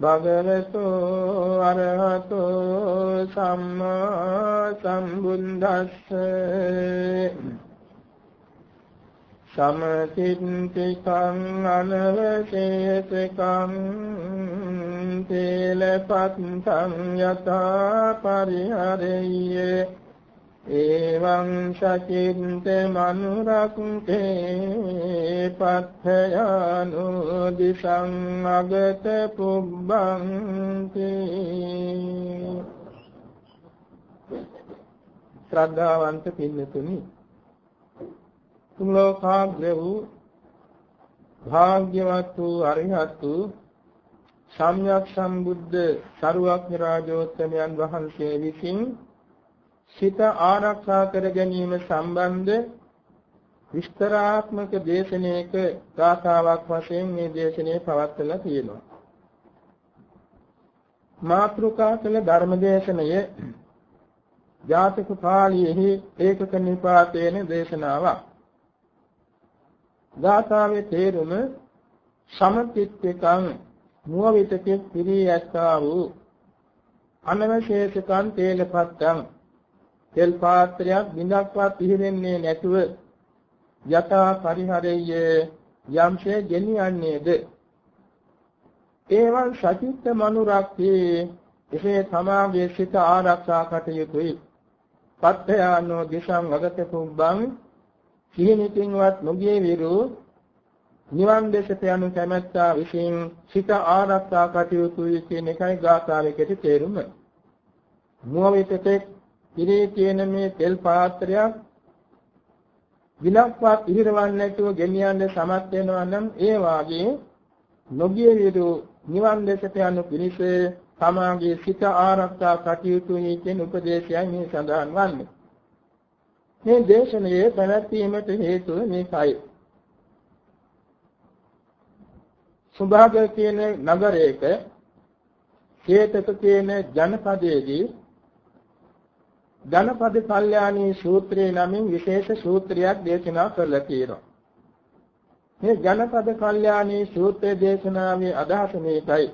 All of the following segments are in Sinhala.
භගවතු අරහතු සම්මා සම්බුද්දස්ස සමතින්තිකං අනවශේෂකං තේලපත්තං යතා පරිහරෙය්‍යේ එවං සචින්ත මනුරක්ඛේ පත්ථයනු දිසං අගත පුබ්බන්ති. ශ්‍රද්ධාවන්ත පින්නතුනි තුන් ලෝකාග්‍ර වූ භාග්‍යවත් වූ අරිහත් වූ සම්්‍යක් සම්බුද්ධ සරුවක්ඥ රාජෝත්තමයන් වහන්සේ විසින් සිත ආරක්ෂා කර ගැනීම සම්බන්ධ විස්තරාත්මක දේශනාවක ගාථාවක් වශයෙන් මේ දේශනාව පවත්වලා තියෙනවා. මාත්‍රිකා කළ ධර්ම දේශනය ජාතක පාළියේහි ඒකක නිපාතේන දේශනාවක්. ගාථාවේ තේරුම සමතිත්‍යකං මුවවිතකෙ පිරී ඇස්සා වූ අනවශේෂකං තේලපත්තං තෙල් පාත්‍රයක් බිඳක්වත් පිහිරෙන්නේ නැතුව යථා පරිහරෙය යම්සේ ගෙනියන්නේද? ඒවන් සචිත්ත මනුරක්ඛේ. එසේ තමාගේ සිත ආරක්ෂා කටයුතුයි. පත්‍යයන්ෝ දිසං වගත කුම්බං සිහිනිතින්වත් නොගිය විරු නිවන් දෙසට යනු කැමැත්තා විසින් සිත ආරක්ෂා කටයුතුයි කියන එකයි ගාථාවේ කෙටි තේරුම. මුවවිතෙක් ඉරේ තියෙන මේ තෙල් පාත්‍රයක් විලක්වත් ඉහිරවන්නේ නැතුව ගෙනියන්න සමත් වෙනවා නම් ඒ වාගේ නොගිය යුතු නිවන් දෙසට යනු පිණිස තමාගේ සිත ආරක්ෂා කටයුතු කියන උපදේශයයි මේ සඳහන් වන්නේ. මේ දේශනාවේ පැවැත්වීමට හේතුව මේකයි. සුභාග කියන නගරයක හේතක කියන ජනපදයේදී ධනපද කල්යාණී සූත්‍රයේ නමින් විශේෂ සූත්‍රයක් දේශනා කරලා තියෙනවා. මේ ජනපද කල්යාණී සූත්‍රයේ දේශනාවේ අදහස මේකයි.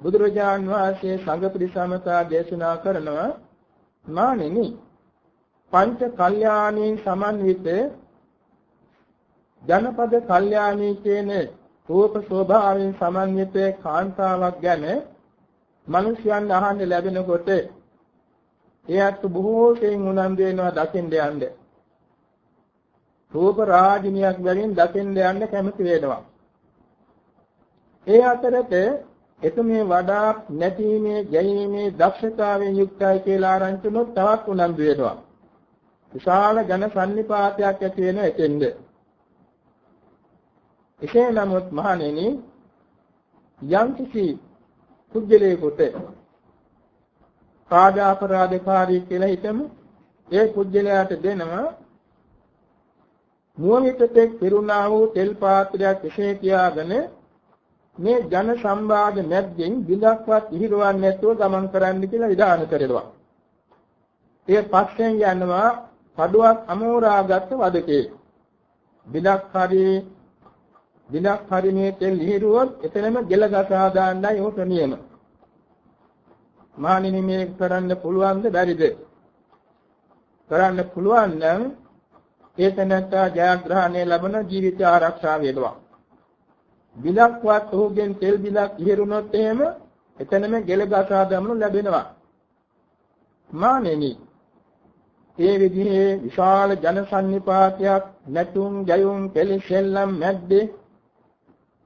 බුදුරජාන් වහන්සේ සංඝ පිරිසමතා දේශනා කරනවා මානෙනි පංච කල්යාණී සමන්විත ජනපද කල්යාණී කියන රූප ස්වභාවයෙන් සමන්විත කාන්තාවක් ගැන මිනිසයන් අහන්න ලැබෙනකොට එයත් බොහෝ සෙයින් උනන්දු වෙනවා දකින්න යන්න. රූප රාජිනියක් බැවින් දකින්න යන්න කැමති වෙනවා. ඒ අතරත එතුමේ වඩා නැතිීමේ ගැයීමේ දක්ෂතාවයෙන් යුක්තයි කියලා ආරංචිනොත් තවත් උනන්දු වෙනවා. විශාල ජන සන්නිපාතයක් ඇති වෙන එතෙන්ද. එසේ නමුත් මහණෙනි යම් කිසි කුජලයකට කාර්යාපරාධකාරී කියලා හිතමු. ඒ කුජලයාට දෙනවා මුවමිතෙක් පිරුණා වූ තෙල් පාත්‍රයක් එසේ තියාගෙන මේ ජන සම්භාග මැද්දෙන් බිඳක්වත් ඉහිරවන්නේ නැතුව ගමන් කරන්න කියලා විධාන කරනවා. ඒ පස්සෙන් යනවා කඩුවක් අමෝරාගත් වදකේ. බිඳක් හරි බිඳක් හරි මේ තෙල් ඉහිරුවොත් එතනම ගෙල ගසා දාන්නයි උට නියම. මානිනි මේක කරන්න පුළුවන්ද බැරිද? කරන්න පුළුවන් නම් ඒ තැනත්තා ජයග්‍රහණය ලැබන ජීවිත ආරක්ෂා වේදවා. බිලක්වත් ඔහුගෙන් තෙල් බිලක් ඉහිරුණොත් එහෙම එතනම ගෙල ගසා දමනු ලැබෙනවා. මානෙනි ඒ විදිහේ විශාල ජනසන්නිපාතයක් නැතුම් ජයුම් පෙළෙසෙල්ලම් මැද්දේ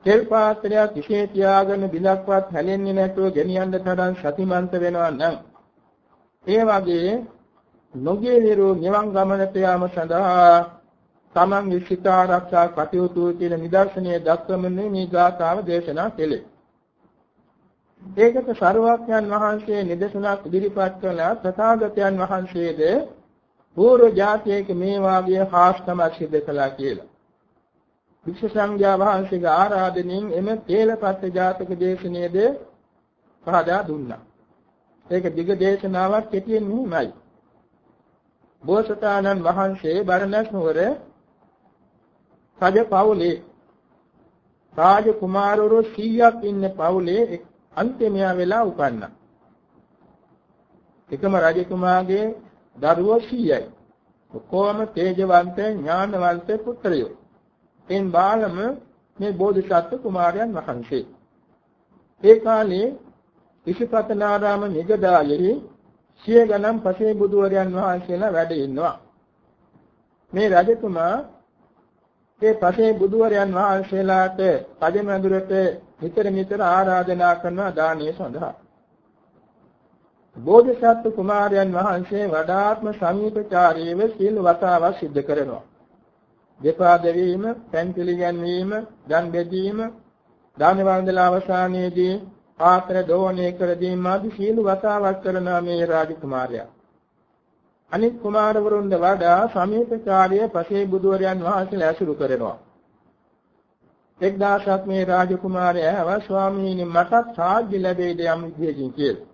තෙල් පාත්‍රයක් ඉෂේ තියාගෙන බිලක්වත් හැලෙන්නේ නැතුව ගෙනියන්න තරම් සතිමන්ත වෙනවා නම් ඒ වගේ නොගේ නිරෝ නිවන් ගමනට යාම සඳහා තමන්ගේ සිත ආරක්ෂා කටයුතු කියන නිදර්ශනයේ දක්වමින් මේ ගාථාව දේශනා කෙලේ. ඒකට සරුවක්යන් වහන්සේ නිදසුනක් ඉදිරිපත් කළ තථාගතයන් වහන්සේද පූර්ව જાතියක මේ වාගේ හාස්කම සිද්ධ කළා කියලා. වික්ෂ සංඝයා වහන්සේගේ ආරාධනෙන් එම තේලපත් ජාතක දේශනයේද පහදා දුන්නා. ඒක දිග දේශනාවක් කෙටියෙන් මෙහිමයි. බෝසතාණන් වහන්සේ බරණැස් නුවර රජ පවුලේ රාජ කුමාරවරු 100ක් ඉන්න පවුලේ අන්තිමයා වෙලා උපන්නා. එකම රජතුමාගේ දරුවෝ 100යි. කොහොම තේජවන්ත ඥානවන්ත පුත්‍රයෝ. එන් බාලම මේ බෝධිසත්ව කුමාරයන් වහන්සේ. ඒ කාලේ ඉසිපතනාරාම නිගදායෙහි සිය ගණන් පසේ බුදුවරයන් වහන්සේලා වැඩ ඉන්නවා. මේ රජතුමා ඒ පසේ බුදුවරයන් වහන්සේලාට පදමඳුරට නිතර නිතර ආරාධනා කරනවා දානීය සඳහා. බෝධිසත්ව කුමාරයන් වහන්සේ වඩාත්ම සමීපචාරීව සීල වතාවක් සිද්ධ කරනවා. දෙපා දෙවීම, පෙන් පිළිගැන්වීම, දන් බෙදීම, දාන වන්දන අවසානයේදී පාත්‍ර දෝණය කර දීම ආදී සීල වතාවක් කරන මේ රාජකුමාරයා. අනිත් කුමාරවරුන්ද වඩා සමීපචාරය පසේ බුදුවරයන් වහන්සේලා ඇසුරු කරනවා. එක් දවසක් මේ රාජකුමාරයා ආව ස්වාමීනි මටත් සාධ්‍ය ලැබෙයිද යම් විදියකින් කියලා.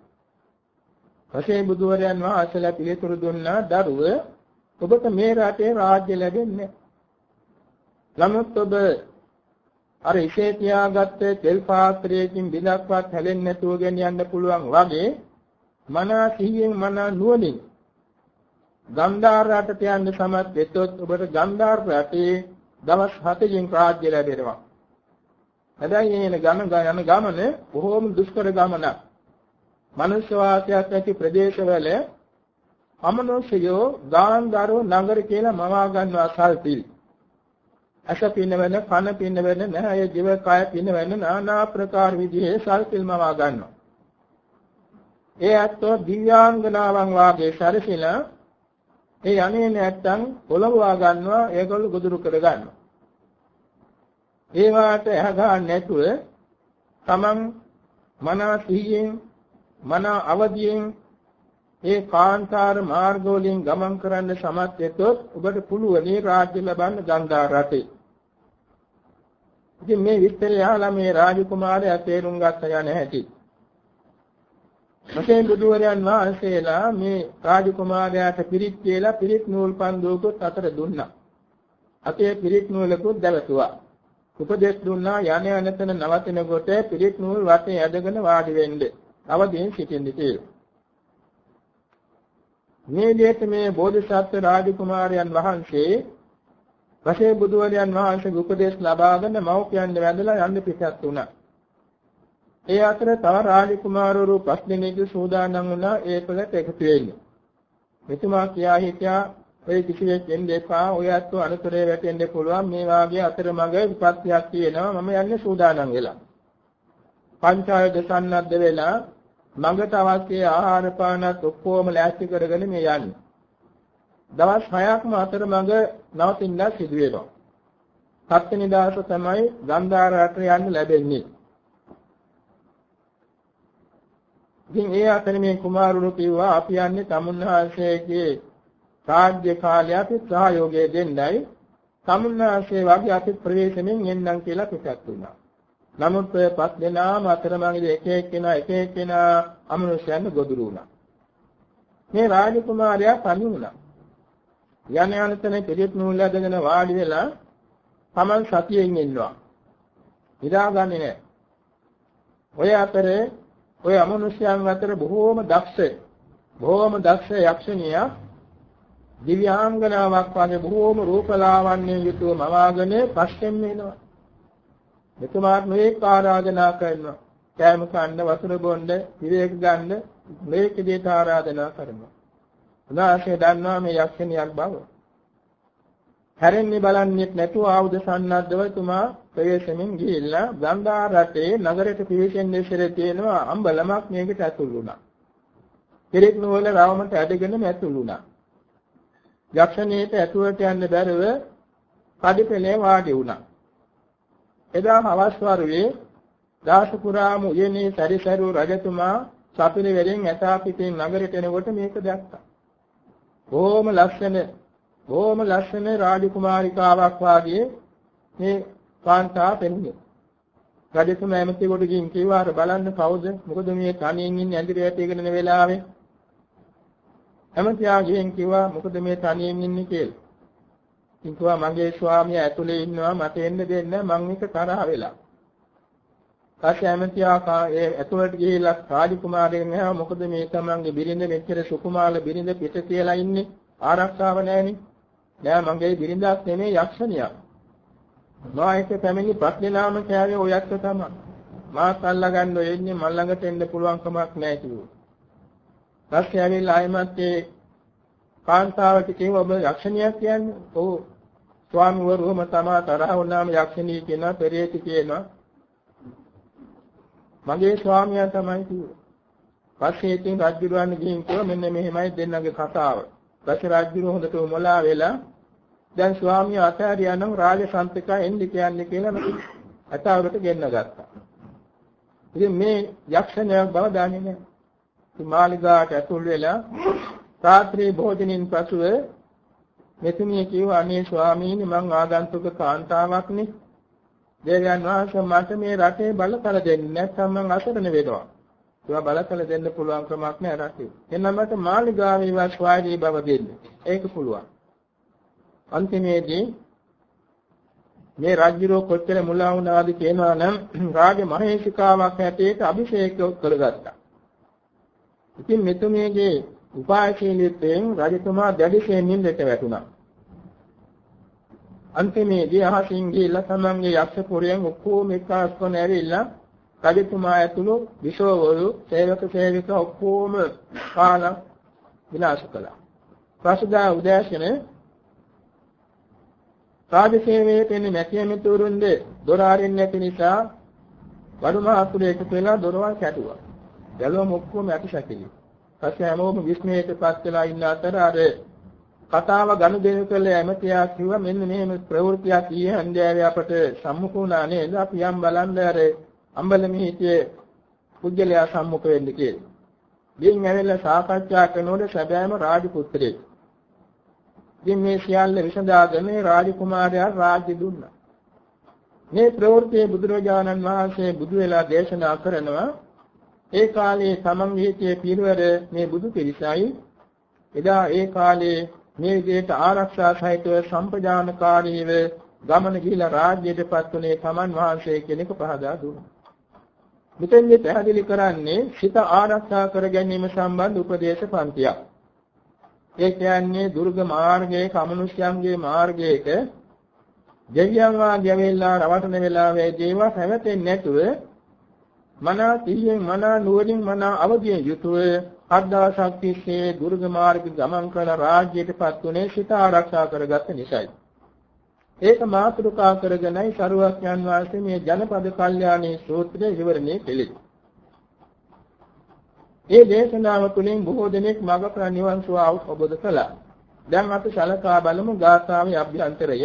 පසේ බුදුවරයන් වහන්සේලා පිළිතුරු දුන්නා දරුව ඔබට මේ රටේ රාජ්‍ය ලැබෙන්නේ නමුත් ඔබ අර ඉෂේ තියාගත්ත තෙල් පාත්‍රයකින් බිලක්වත් හැලෙන්නේ නැතුව ගෙනියන්න පුළුවන් වගේ මනා සිහියෙන් මනා නුවණින් ගන්ධාර රටට යන්න සමත් වෙතොත් ඔබට ගන්ධාර රටේ දවස් 7කින් රාජ්‍ය ලැබෙනවා. හැබැයි එන ගම යන ගමන බොහෝම දුෂ්කර ගමනක්. මනුෂ්‍ය වාසයක් ඇති ප්‍රදේශවල අමනුෂ්‍යයෝ ගාන්ධාරෝ නගර කියලා මවා ගන්නවා සල්පිල්. අස පින්නවෙන කන පින්නවෙන නැහැ ජීව කය පින්නවෙන নানা ආකාර විදිහේ සල්පිල් මවා ගන්නවා. ඒ අත්ව දිව්‍යාංගනාවන් වාගේ සැරසිලා ඒ යන්නේ නැත්තම් පොළඹවා ගන්නවා ඒගොල්ලෝ ගොදුරු කර ගන්නවා. ඒ වාට ඇහ ගන්න නැතුව තමන් මනස සිහියෙන් මන අවදියෙන් ඒ කාන්තාර මාර්ග වලින් ගමන් කරන්න සමත් වෙතොත් ඔබට පුළුවන් රාජ්‍ය ලබන්න ගංගා රටේ. ඉතින් මේ විස්තරය අහලා මේ රාජකුමාරයා තේරුම් ගත්ත යන හැටි. මසේ බුදුවරයන් වහන්සේලා මේ රාජකුමාරයාට පිරිත් කියලා පිරිත් නූල් පන්දුවකුත් අතර දුන්නා. අතේ පිරිත් නූලකුත් දැවතුවා. උපදේශ දුන්නා යණ යනතන නවතින කොට පිරිත් නූල් වටේ ඇදගෙන වාඩි වෙන්න. අවදීන් සිටින්න කියලා. මේ දෙයට මේ බෝධිසත්ව රාජකුමාරයන් වහන්සේ වශයෙන් බුදුවරයන් වහන්සේගේ උපදේශ ලබාගෙන මව්පියන් වැඳලා යන්න පිටත් වුණා. ඒ අතර තව රාජකුමාරවරු පස් දෙනෙක් සූදානම් වුණා ඒකලට එකතු වෙන්න. මෙතුමා කියා හිටියා ඔය කිසිවෙක් එන්න එපා ඔය අත්ව අනුතරේ වැටෙන්න පුළුවන් මේ වාගේ අතරමඟ විපත්තියක් තියෙනවා මම යන්නේ සූදානම් වෙලා. පංචාය දසන්නද්ද වෙලා මඟට අවශ්‍ය ආහාර පානත් ඔක්කොම ලෑස්ති කරගෙන මේ යන්නේ. දවස් 6ක්ම අතරමඟ නවතින්න සිදු වෙනවා. හත්වෙනි දවස තමයි ගන්ධාර රට යන්න ලැබෙන්නේ. ඉතින් ඒ අතර මේ කුමාරුණු කිව්වා අපි යන්නේ තමුන්වහන්සේගේ රාජ්‍ය කාලය අපි සහයෝගය දෙන්නයි තමුන්වහන්සේ වගේ අපි ප්‍රවේශමෙන් එන්නම් කියලා පිටත් වුණා. නමුත් ඔය පස් දෙනාම අතරමඟදී එක එක්කෙනා එක එක්කෙනා අමනුෂ්‍යයන් ගොදුරු වුණා. මේ රාජකුමාරයා පණි වුණා. යන යන තැන පිළිත් නූල් ඇදගෙන වාඩි වෙලා Taman සතියෙන් ඉන්නවා. නිදාගන්නේ නැහැ. ඔය අතරේ ඔය අමනුෂ්‍යයන් අතර බොහෝම දක්ෂ බොහෝම දක්ෂ යක්ෂණිය දිව්‍යාංගනාවක් වගේ බොහෝම රූපලාවන්‍යයෙන් යුතුව මවාගෙන පස්සෙන් එනවා. මෙතුමාට මේක ආරාධනා කරනවා. කෑම කන්න වතුර බොන්න විවේක ගන්න මේක දෙයට ආරාධනා කරනවා. උදාහරණයක් දන්නවා මේ යක්ෂණියක් බව. හැරෙන්නේ බලන්නේ නැතුව ආයුධ සන්නද්ධව තුමා ප්‍රවේශමින් ගිහිල්ලා ගංගා රටේ නගරයට පිවිසෙන්නේ ඉස්සරේ තියෙනවා අම්බලමක් මේකට ඇතුල් වුණා. කෙරෙක් නෝල රවමට ඇදගෙන ඇතුල් වුණා. යක්ෂණීට ඇතුළට යන්න බැරුව කඩිපෙළේ වාඩි වුණා. එදා හවස් වරුවේ දාසපුරාම උයනේ සැරිසරු රජතුමා සපිරිවැරෙන් ඇතා පිටින් නගරයට එනකොට මේක දැක්කා. බොහොම ලස්සන බොහොම ලස්සන රාජකුමාරිකාවක් වාගේ මේ කාන්තා පෙනුනේ. රජතුමා එමෙති කොට ගින් කිව්වා අර බලන්න කවුද? මොකද මේ තනියෙන් ඉන්නේ ඇඳිරියට ඉගෙන වෙලාවේ. එමෙතියා ගින් කිව්වා මොකද මේ තනියෙන් ඉන්නේ කියලා. කිව්වා මගේ ස්වාමියා ඇතුලේ ඉන්නවා මට එන්න දෙන්න මං එක තරහ වෙලා. ඊපස්සේ ඇමතියා ඒ ඇතුළට ගිහිල්ලා රාජකුමාරයෙක් නෑ මොකද මේ තමන්ගේ බිරිඳ මෙච්චර සුකුමාල බිරිඳ පිට කියලා ඉන්නේ ආරක්ෂාව නැහෙනේ. නෑ මගේ බිරිඳක් නෙමෙයි යක්ෂණියක්. මා එක පැමිණි ප්‍රඥානාම කෑවේ ඔය යක්ෂ තමයි. මාත් අල්ලගන්න එන්නේ මල් ළඟට එන්න පුළුවන් කමක් නෑ කිව්වා. ඊපස්සේ ඇවිල්ලා ආයමත් ඒ කාන්තාවට කිව්වා ඔබ යක්ෂණියක් කියන්නේ? ඔව්. ස්වාමීවරුම තමා තරහ වුණාම යක්ෂණී කියනවා පෙරේති කියනවා මගේ ස්වාමියා තමයි කිව්වේ. පස්සේ ඉතින් රජුරවන්න ගිහින් කිව්වා මෙන්න මෙහෙමයි දෙන්නගේ කතාව. පස්සේ රජුර හොඳට මොලා වෙලා දැන් ස්වාමියා අතහැරියා නම් රාජසන්තකා එන්නේ කියන්නේ කියලා අතවරට ගෙන්න ගත්තා. ඉතින් මේ යක්ෂණයක් බව දන්නේ නැහැ. ඉතින් මාලිගාවට ඇතුල් වෙලා රාත්‍රී භෝජනින් පසුව මෙතුමිය කිව්වා අනේ ස්වාමීනි මං ආගන්තුක කාන්තාවක් නේ දේවයන් වහන්සේ මට මේ රටේ බලතල දෙන්නේ නැත්නම් මං අසරණ වෙනවා. ඒවා බලතල දෙන්න පුළුවන් කමක් නැහැ රටේ. එන්න මට මාලිගාවේ වාස්වාදී බව දෙන්න. ඒක පුළුවන්. අන්තිමේදී මේ රාජ්‍යරෝ කොච්චර මුලා වුණාද කියනවා නම් රාජ මහේශිකාවක් හැටියට අභිෂේක කරගත්තා. ඉතින් මෙතුමියගේ උපායශීලීත්වයෙන් රජතුමා දැඩිශේ නින්දට වැටුණා. අන්තිමේදී අහසින් ගිහිල්ලා තමන්ගේ යක්ෂ පුරයෙන් ඔක්කොම එක්කාස්කොන ඇරිලා රජතුමා ඇතුළු විශෝවරු සේවක සේවිකා ඔක්කොම කාලා විනාශ කළා. පසුදා උදෑසන රාජසේවයේ තියෙන මැතියමිතුරුන්ද දොර අරින්න නැති නිසා වඩුමහතුරු එකතු වෙලා දොරවල් කැටුවා. බැලුවම ඔක්කොම ඇතිසැකිලි. පස්සේ හැමෝම විස්මයටපත් වෙලා ඉන්න අතර අර කතාව ගනුදෙනු කළ ඇමතියා කිව්වා මෙන්න මෙහෙම ප්‍රවෘත්තියක් ඊයේ හන්දෑවේ අපට සම්මුඛ වුණා නේද අපි යම් බලන්න අර අම්බලමේ හිටියේ පුජ්‍යලයා සම්මුඛ වෙන්න කියලා. ගින් ඇවිල්ලා සාකච්ඡා කරනකොට සැබෑම රාජපුත්‍රයෙක්. ඉතින් මේ සියල්ල විසඳාගෙන රාජකුමාරයා රාජ්‍ය දුන්නා. මේ ප්‍රවෘත්තියේ බුදුරජාණන් වහන්සේ බුදු වෙලා දේශනා කරනවා ඒ කාලේ තමන් හිටියේ පිරිවර මේ බුදු පිරිසයි එදා ඒ කාලේ මේ විදිහට ආරක්ෂා සහිතව සම්පජානකාරීව ගමන ගිහිලා රාජ්‍යයටපත් උනේ තමන් වහන්සේ කෙනෙකු පහදා දුන්නා. මෙතෙන්දී පැහැදිලි කරන්නේ සිත ආරක්ෂා කර ගැනීම සම්බන්ධ උපදේශ පන්තියක්. ඒ කියන්නේ දුර්ග මාර්ගයේ කමනුෂ්‍යයන්ගේ මාර්ගයක දෙවියන් වාගේ ඇවිල්ලා රවටන වෙලාවේ දේවා හැවතෙන්නේ නැතුව මනා සිහියෙන් මනා නුවණින් මනා අවදියෙන් යුතුව අද්දාසක් තිස්සේ දුර්ග මාර්ග ගමන් කළ රාජ්‍යයටපත් උනේ සිත ආරක්ෂා කරගත්ත නිසායි. ඒක මාතෘකා කරගෙනයි සරුවක්යන් වාසේ මේ ජනපද කල්යාණී සූත්‍රය විවරණය කෙළේ. ඒ දේශනාව තුළින් බොහෝ දෙනෙක් මඟ නිවන් සුව අවබෝධ කළා. දැන් අපි සලකා බලමු ගාථාවේ අභ්‍යන්තරය.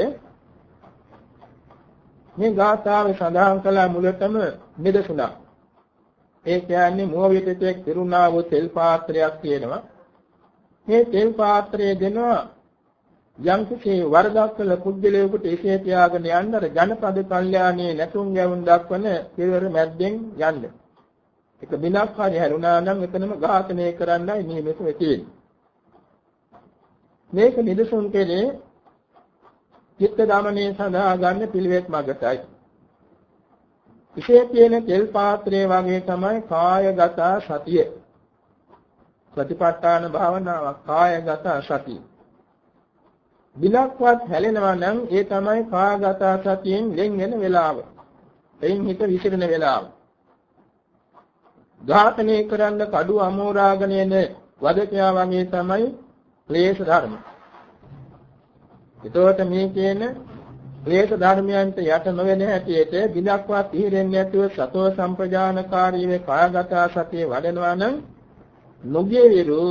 මේ ගාථාවේ සඳහන් කළ මුලතම නිදසුණක්. ඒ කියන්නේ මුවවිතෙක් පිරුණා වූ තෙල් පාත්‍රයක් තියෙනවා. මේ තෙල් පාත්‍රය දෙනවා යම් කිසි වරදක් කළ පුද්ගලයෙකුට එසේ තියාගෙන යන්න අර ජනපද කල්යාණයේ නැතුම් ගැවුම් දක්වන පිරිවර මැද්දෙන් යන්න. එක බිනක් හරි හැරුණා නම් එතනම ඝාතනය කරන්නයි නියමිත වෙන්නේ. මේක නිදසුන් කෙරේ චිත්ත දමනයේ සඳහා ගන්න පිළිවෙත් මගටයි. විශේෂ තියෙන තෙල් පාත්‍රය වගේ තමයි කායගත සතිය. සතිපට්ඨාන භාවනාවක් කායගත සතිය. බිලක්වත් හැලෙනවා නම් ඒ තමයි කායගත සතියෙන් වෙන් වෙන වෙලාව. එයින් හිත විසිරෙන වෙලාව. ඝාතනය කරන්න කඩු අමෝරාගෙන එන වදකයා වගේ තමයි ක්ලේශ ධර්ම. එතකොට මේ කියන ක්ලේශ ධර්මයන්ට යට නොවන හැටියට බිලක්වත් ඉහිරෙන්නේ නැතුව සතෝ සම්පජානකාරීව කායගත සතිය වඩනවා නම් නොගිය විරු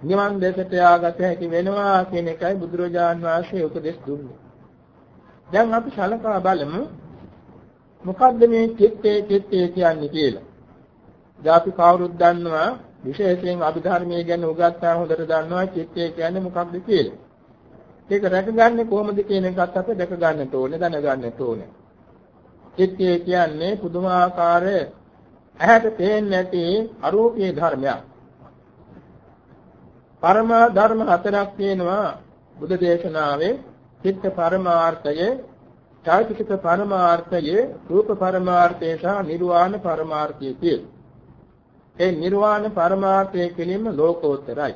නිවන් දෙසට යාගත හැකි වෙනවා කියන එකයි බුදුරජාන් වහන්සේ උපදෙස් දුන්නේ. දැන් අපි සලකා බලමු මොකද්ද මේ චිත්තේ චිත්තේ කියන්නේ කියලා. දැන් අපි කවුරුත් දන්නවා විශේෂයෙන් අභිධර්මයේ ගැන උගත්තා හොඳට දන්නවා චිත්තේ කියන්නේ මොකක්ද කියලා. ඒක රැකගන්නේ කොහොමද කියන එකත් අපි දැක ගන්නට ඕනේ දැනගන්නට ඕනේ. චිත්තේ කියන්නේ පුදුමාකාර ඇහැට පේන්නේ නැති අරූපී ධර්මයක්. පරම ධර්ම හතරක් තියෙනවා බුද්ධ දේශනාවේ චිත්ත පරමාර්ථය, චෛතසික පරමාර්ථය, රූප පරමාර්ථය සහ නිර්වාණ පරමාර්ථය කියලා. ඒ නිර්වාණ පරමාර්ථය කෙලින්ම ලෝකෝත්තරයි.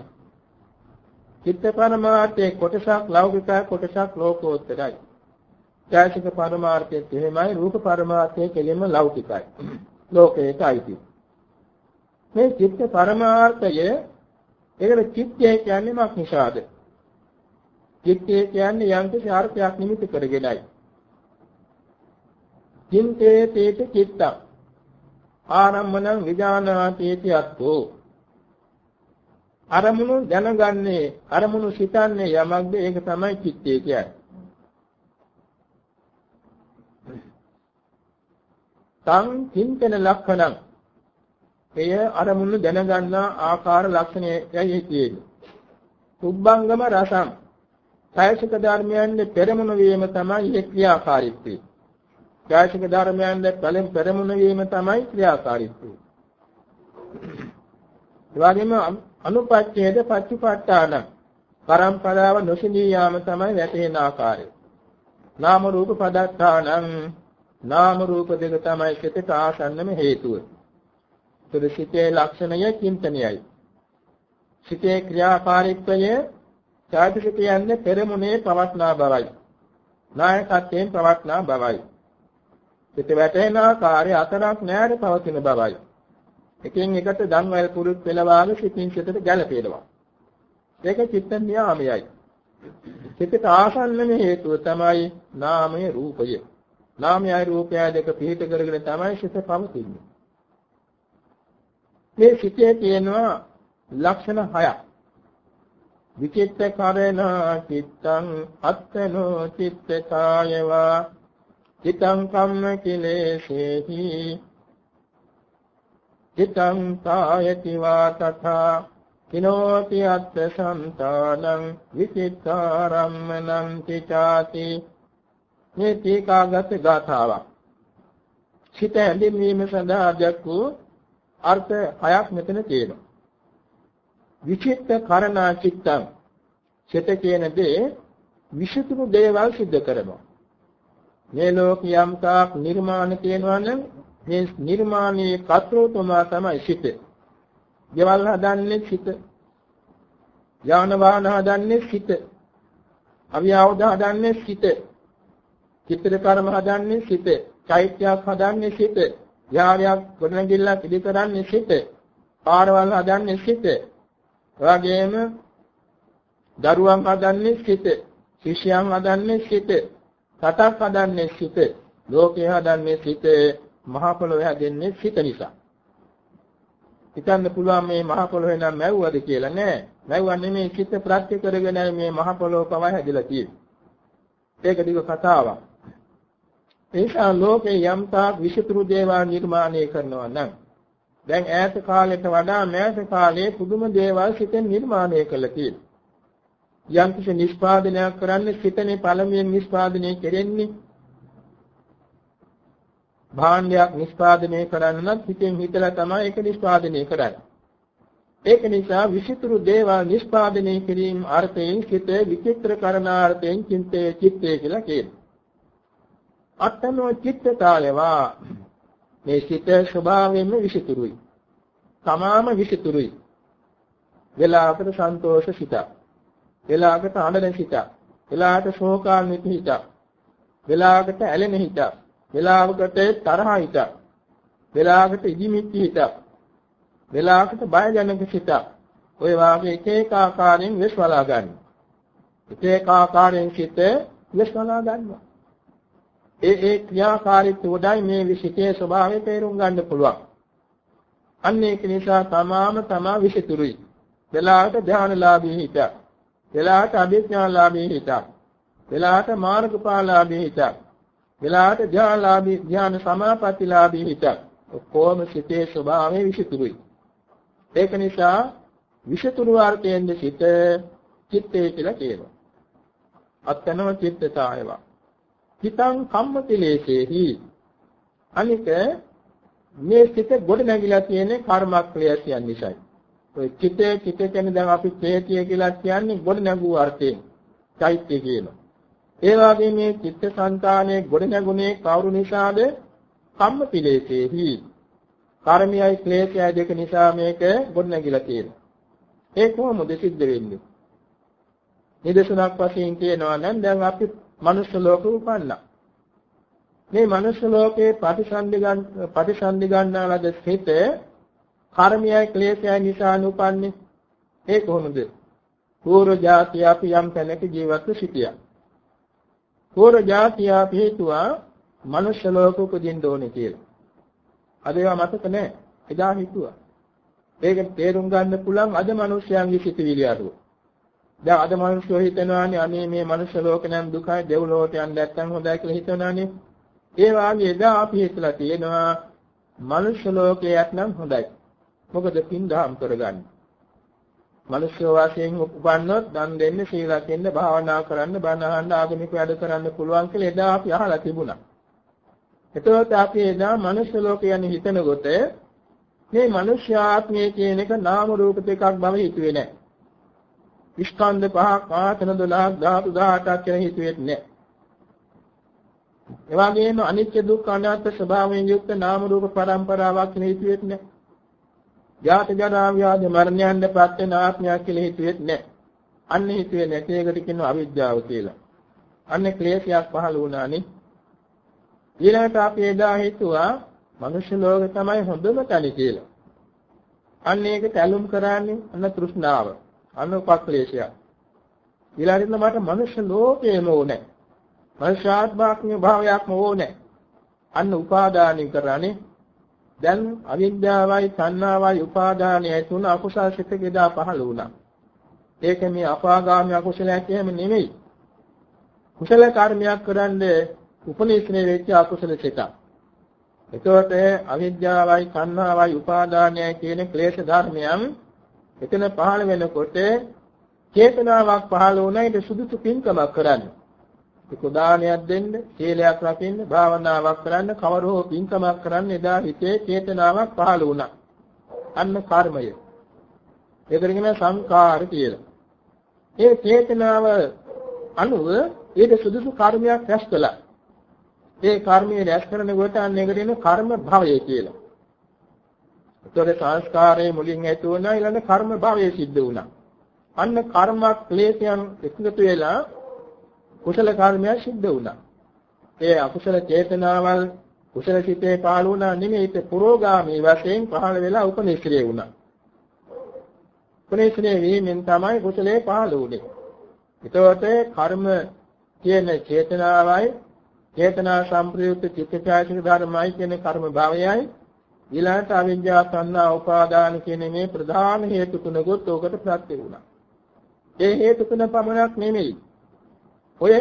චිත්ත පරමාර්ථයේ කොටසක් ලෞකිකයි කොටසක් ලෝකෝත්තරයි. චෛතසික පරමාර්ථයේ එහෙමයි රූප පරමාර්ථයේ කෙලින්ම ලෞකිකයි. ලෝකයටයි. මේ චිත්ත පරමාර්ථය ඒකට චිත්තය කියන්නේ මොකක් නිසාද? චිත්තය කියන්නේ යම් කිසි අර්ථයක් නිමිති කරගෙනයි. චින්තේ තේත චිත්තං ආරම්මණං විඥානාතේති අත්ථෝ අරමුණු දැනගන්නේ අරමුණු සිතන්නේ යමක්ද ඒක තමයි චිත්තය කියන්නේ. තං චින්තන ලක්ෂණං එය අරමුණු දැනගන්නා ආකාර ලක්ෂණයයි තියෙන්නේ. සුබ්බංගම රසං කායසික ධර්මයන්ගේ පෙරමුණ වීම තමයි ඒ ක්‍රියාකාරීත්වය. කායසික ධර්මයන්ගේ පළෙන් පෙරමුණ වීම තමයි ක්‍රියාකාරීත්වය. ඒ වගේම අනුපච්ඡේද පච්චුපට්ඨාන පරම්පරාව නොසිනී යාම තමයි වැටෙන ආකාරය. නාම රූප පදත්තානං නාම රූප දෙක තමයි සිතට ආසන්නම හේතුව. ඒතර සිතේ ලක්ෂණය චින්තනයයි. සිතේ ක්‍රියාකාරීත්වය චෛතසික යන්නේ පෙරමුණේ පවත්නා බවයි. නායකත්වයෙන් පවත්නා බවයි. සිත වැටෙන ආකාරය අතරක් නැර පවතින බවයි. එකින් එකට ධම්වැල් පුරුත් පෙළවාගේ සිතින් සිතට ගැළපෙනවා. ඒක චිත්ත නියාමයයි. සිතට ආසන්නම හේතුව තමයි නාමයේ රූපය. නාමයයි රූපයයි දෙක පිහිට කරගෙන තමයි සිත පවතින්නේ. මේ සිතේ තියෙනවා ලක්ෂණ හයක්. විචිත්ත කරණ චිත්තං අත්තනෝ චිත්තකායවා චිතං කම්ම කිලේශේහි චිතං කායති වා තථා කිනෝති අත්ථ සම්තානං විචිත්තාරම්මනං චිතාති මේ තීකාගත ගාථාවක් සිත ඇඳීමීම සඳහා දක්වූ අර්ථ හයක් මෙතන තියෙනවා. විචිත්ත කරණා චිත්තං චිත කියන දේ විශේෂම දේවල් සිද්ධ කරනවා. මේ ලෝකියම් තාක් නිර්මාණ තියෙනවා නම් මේ නිර්මාණයේ කතරෝතුමා තමයි සිත. ගෙවල් හදන්නේ සිත. යාන වාහන හදන්නේ සිත. අවියවද හදන්නේ සිත. චිත්‍ර කර්ම හදන්නේ සිත. චෛත්‍යයක් හදන්නේ සිත. යාරයක් ගොඩනැගිල්ලක් ඉදි කරන්නේ සිත. පාරවල් හදන්නේ සිත. එවාගෙම දරුවන් හදන්නේ සිත. ශිෂ්‍යයන් හදන්නේ සිත. රටක් හදන්නේ සිත. ලෝකය හදන්නේ සිත. මහ පොළොව හැදෙන්නේ සිත නිසා. හිතන්න පුළුවන් මේ මහ පොළොවේ නම් මැව්වද කියලා නෑ. මැව්වා නෙමේ සිත ප්‍රත්‍ය කරගෙන මේ මහ පොළොව පවයි හැදිලා තියෙන්නේ. ඒක දිග කතාවක්. නිසා ලෝකේ යම් තාක් විෂිතුරු දේවල් නිර්මාණය කරනවා නම් දැන් ඈත කාලයට වඩා මෑත කාලයේ පුදුම දේවල් සිතෙන් නිර්මාණය කළා කියලා. යම් කිසි නිෂ්පාදනයක් කරන්නේ සිතනේ පළමුවෙන් නිෂ්පාදනය කෙරෙන්නේ. භාණ්ඩයක් නිෂ්පාදනය කරන්න නම් සිතෙන් හිතලා තමයි ඒක නිෂ්පාදනය කරන්නේ. ඒක නිසා විචිත්‍ර දේවල් නිෂ්පාදනය කිරීම අර්ථයෙන් සිත විචිත්‍ර කරනාර්ථයෙන් චින්තේ චිත්තේ කියලා කියනවා. අත්තනෝ චිත්තතායවා මේ සිත ස්වභාවයෙන්ම විසිතුරුයි. තමාම විසිතුරුයි. වෙලාවකට සන්තෝෂ සිත. වෙලාවකට ආනන්ද සිත. වෙලාවකට ශෝකාන්විත හිත. වෙලාවකට ඇලෙන හිත. වෙලාවකට තරහ හිත. වෙලාවකට ඉදිමිච්ච හිත. වෙලාවකට බයජනක සිත. ඔය වාගේ එක එක ආකාරයෙන් විශ්වලා ගන්න. එක එක ආකාරයෙන් සිත විශ්වලා ගන්නවා. ඒ ඒ ක්‍රියාකාරීත්වය වඩයි මේ විශිතේ ස්වභාවය තේරුම් ගන්න පුළුවන්. අන්න ඒක නිසා තමාම තමා විසිතුරුයි. වෙලාවට ධානලාභී හිත. වෙලාවට අභිඥාලාභී හිත. වෙලාවට මාර්ගඵලලාභී හිත. වෙලාවට ධානලාභී ධාන සමාපත්තිලාභී හිත. ඔක්කොම සිතේ ස්වභාවය විසිතුරුයි. ඒක නිසා විෂතුරු අර්ථයෙන් සිට චිත්තය කියලා කියනවා. අත්නව චිත්තතායවා. හිතං කම්මතිලේසේහි අනික මේ සිත ගොඩ නැගිලා තියෙන කර්මක්‍රියාසියන් නිසායි. ඔය චිතේ චිතේ කියන්නේ දැන් අපි චේතිය කියලා කියන්නේ ගොඩ නැගූ අර්ථයෙන්. චෛත්‍ය කියනවා. ඒ වගේ මේ චිත්ත සංකාණයේ ගොඩ නැගුණේ කවුරු නිසාද? කම්මතිලේසේහි. කර්මයයි ක්ලේශයයි දෙක නිසා මේක ගොඩ නැගිලා තියෙනවා. ඒ කොහොමද සිද්ධ වෙන්නේ? නිදසුනක් වශයෙන් කියනවා නම් දැන් අපි මනුෂ්‍ය ලෝකෙ උපන්නා. මේ මනුෂ්‍ය ලෝකේ ප්‍රතිසන්දි ගන්න ප්‍රතිසන්දි ගන්නාලද සිට කර්මයයි ක්ලේශයයි නිසා නුපන්නේ. ඒ කොහොමද? පූර්ව જાති අපි යම් තැනක ජීවත්ව සිටියා. පූර්ව જાති අපි හේතුවා මනුෂ්‍ය ලෝක උපදින්න ඕනේ කියලා. අද ඒවා මතක නැහැ. එදා හිතුවා. ඒක තේරුම් ගන්න පුළුවන් අද මිනිස්යන්ගේ සිතිවිලි අරුව. දැන් අද මිනිස්සු හිතනවානේ අනේ මේ මනුෂ්‍ය ලෝක නම් දුකයි දෙව්ලොවට යන්න නැත්තම් හොඳයි කියලා හිතනවානේ. ඒ වාගේ එදා අපි හිතලා තියෙනවා මනුෂ්‍ය ලෝකයක් නම් හොඳයි. මොකද පින් දහම් කරගන්න. මනුෂ්‍ය වාසයෙන් උපන්නොත් දන් දෙන්න, සීල රැකෙන්න, භාවනා කරන්න, බණ අහන්න, ආගමික වැඩ කරන්න පුළුවන් කියලා එදා අපි අහලා තිබුණා. එතකොට අපි එදා මනුෂ්‍ය ලෝකය යන හිතනකොට මේ මනුෂ්‍ය ආත්මය කියන එක නාම රූප දෙකක් බව හිතුවේ නැහැ. ස්කන්ධ පහක් ආතන 12ක් ධාතු 18ක් කියලා හිතුවේ නැහැ. ඒ වගේම අනිත්‍ය දුක්ඛ අනාත්ම ස්වභාවයෙන් යුක්ත නාම රූප පරම්පරාවක් කියලා හිතුවේ නැහැ. ජාති ජරා ව්‍යාධි මරණයන් දෙපත් වෙන ආත්මයක් කියලා හිතුවේ නැහැ. අන්න හිතුවේ නැති එකට කියනවා අවිද්‍යාව කියලා. අන්න ක්ලේශයක් පහළ වුණානේ. ඊළඟට අපි එදා හිතුවා මනුෂ්‍ය ලෝකෙ තමයි හොඳම තැන කියලා. අන්න ඒකට ඇලුම් කරන්නේ අන්න තෘෂ්ණාව. අන්න උපක්ලේශය. ඊළඟට මට මනුෂ්‍ය ලෝකෙම ඕනේ. මනුෂ්‍යාත්මාත්මික භාවයක්ම ඕනේ. අන්න උපාදානය කරන්නේ දැන් අවිද්‍යාවයි සංනාවයි උපාදානයයි තුන අකුසල් සිතක එදා පහළ වුණා. ඒක මේ අපාගාමී අකුසලයක් එහෙම නෙමෙයි. කුසල කර්මයක් කරන්නේ උපනීතනේ වෙච්ච අකුසල සිතක්. එතකොට අවිද්‍යාවයි සංහාවයි උපාදානයයි කියන ක්ලේශ ධර්මයන් එතන පහළ වෙනකොට චේතනාවක් පහළ වුණා ඊට සුදුසු පින්කමක් කරන්න. ඒක දානයක් දෙන්න, සීලයක් රකින්න, භාවනාවක් කරන්න, කවර හෝ පින්කමක් කරන්න එදා හිතේ චේතනාවක් පහළ වුණා. අන්න කර්මය. ඒකට කියන සංකාර කියලා. ඒ චේතනාව අනුව ඊට සුදුසු කර්මයක් රැස් කළා. ඒ කර්මයේ රැස් කරන කොට අන්න ඒකට එන කර්ම භවය කියලා. ඒතකොට සංස්කාරයේ මුලින් ඇති වුණා ඊළඟ කර්ම භවය සිද්ධ වුණා. අන්න කර්ම ක්ලේශයන් එකතු වෙලා කුසල කර්මයක් සිද්ධ වුණා. ඒ අකුසල චේතනාවල් කුසල සිතේ පහළ වුණා නෙමෙයි ඒක පුරෝගාමී වශයෙන් පහළ වෙලා උපනිශ්‍රේ වුණා. උපනිශ්‍රේ වීමෙන් තමයි කුසලේ පහළ වුනේ. ඒතකොට කර්ම කියන චේතනාවයි චේතනා සම්ප්‍රයුක්ත චිත්තචෛතසික ධර්මයි කියන කර්ම භාවයයි ඊළඟට අවිද්‍යාව සංනා උපාදාන කියන මේ ප්‍රධාන හේතු තුනකොත් උකට ප්‍රත්‍ය වුණා. ඒ හේතු තුන පමණක් නෙමෙයි. ඔය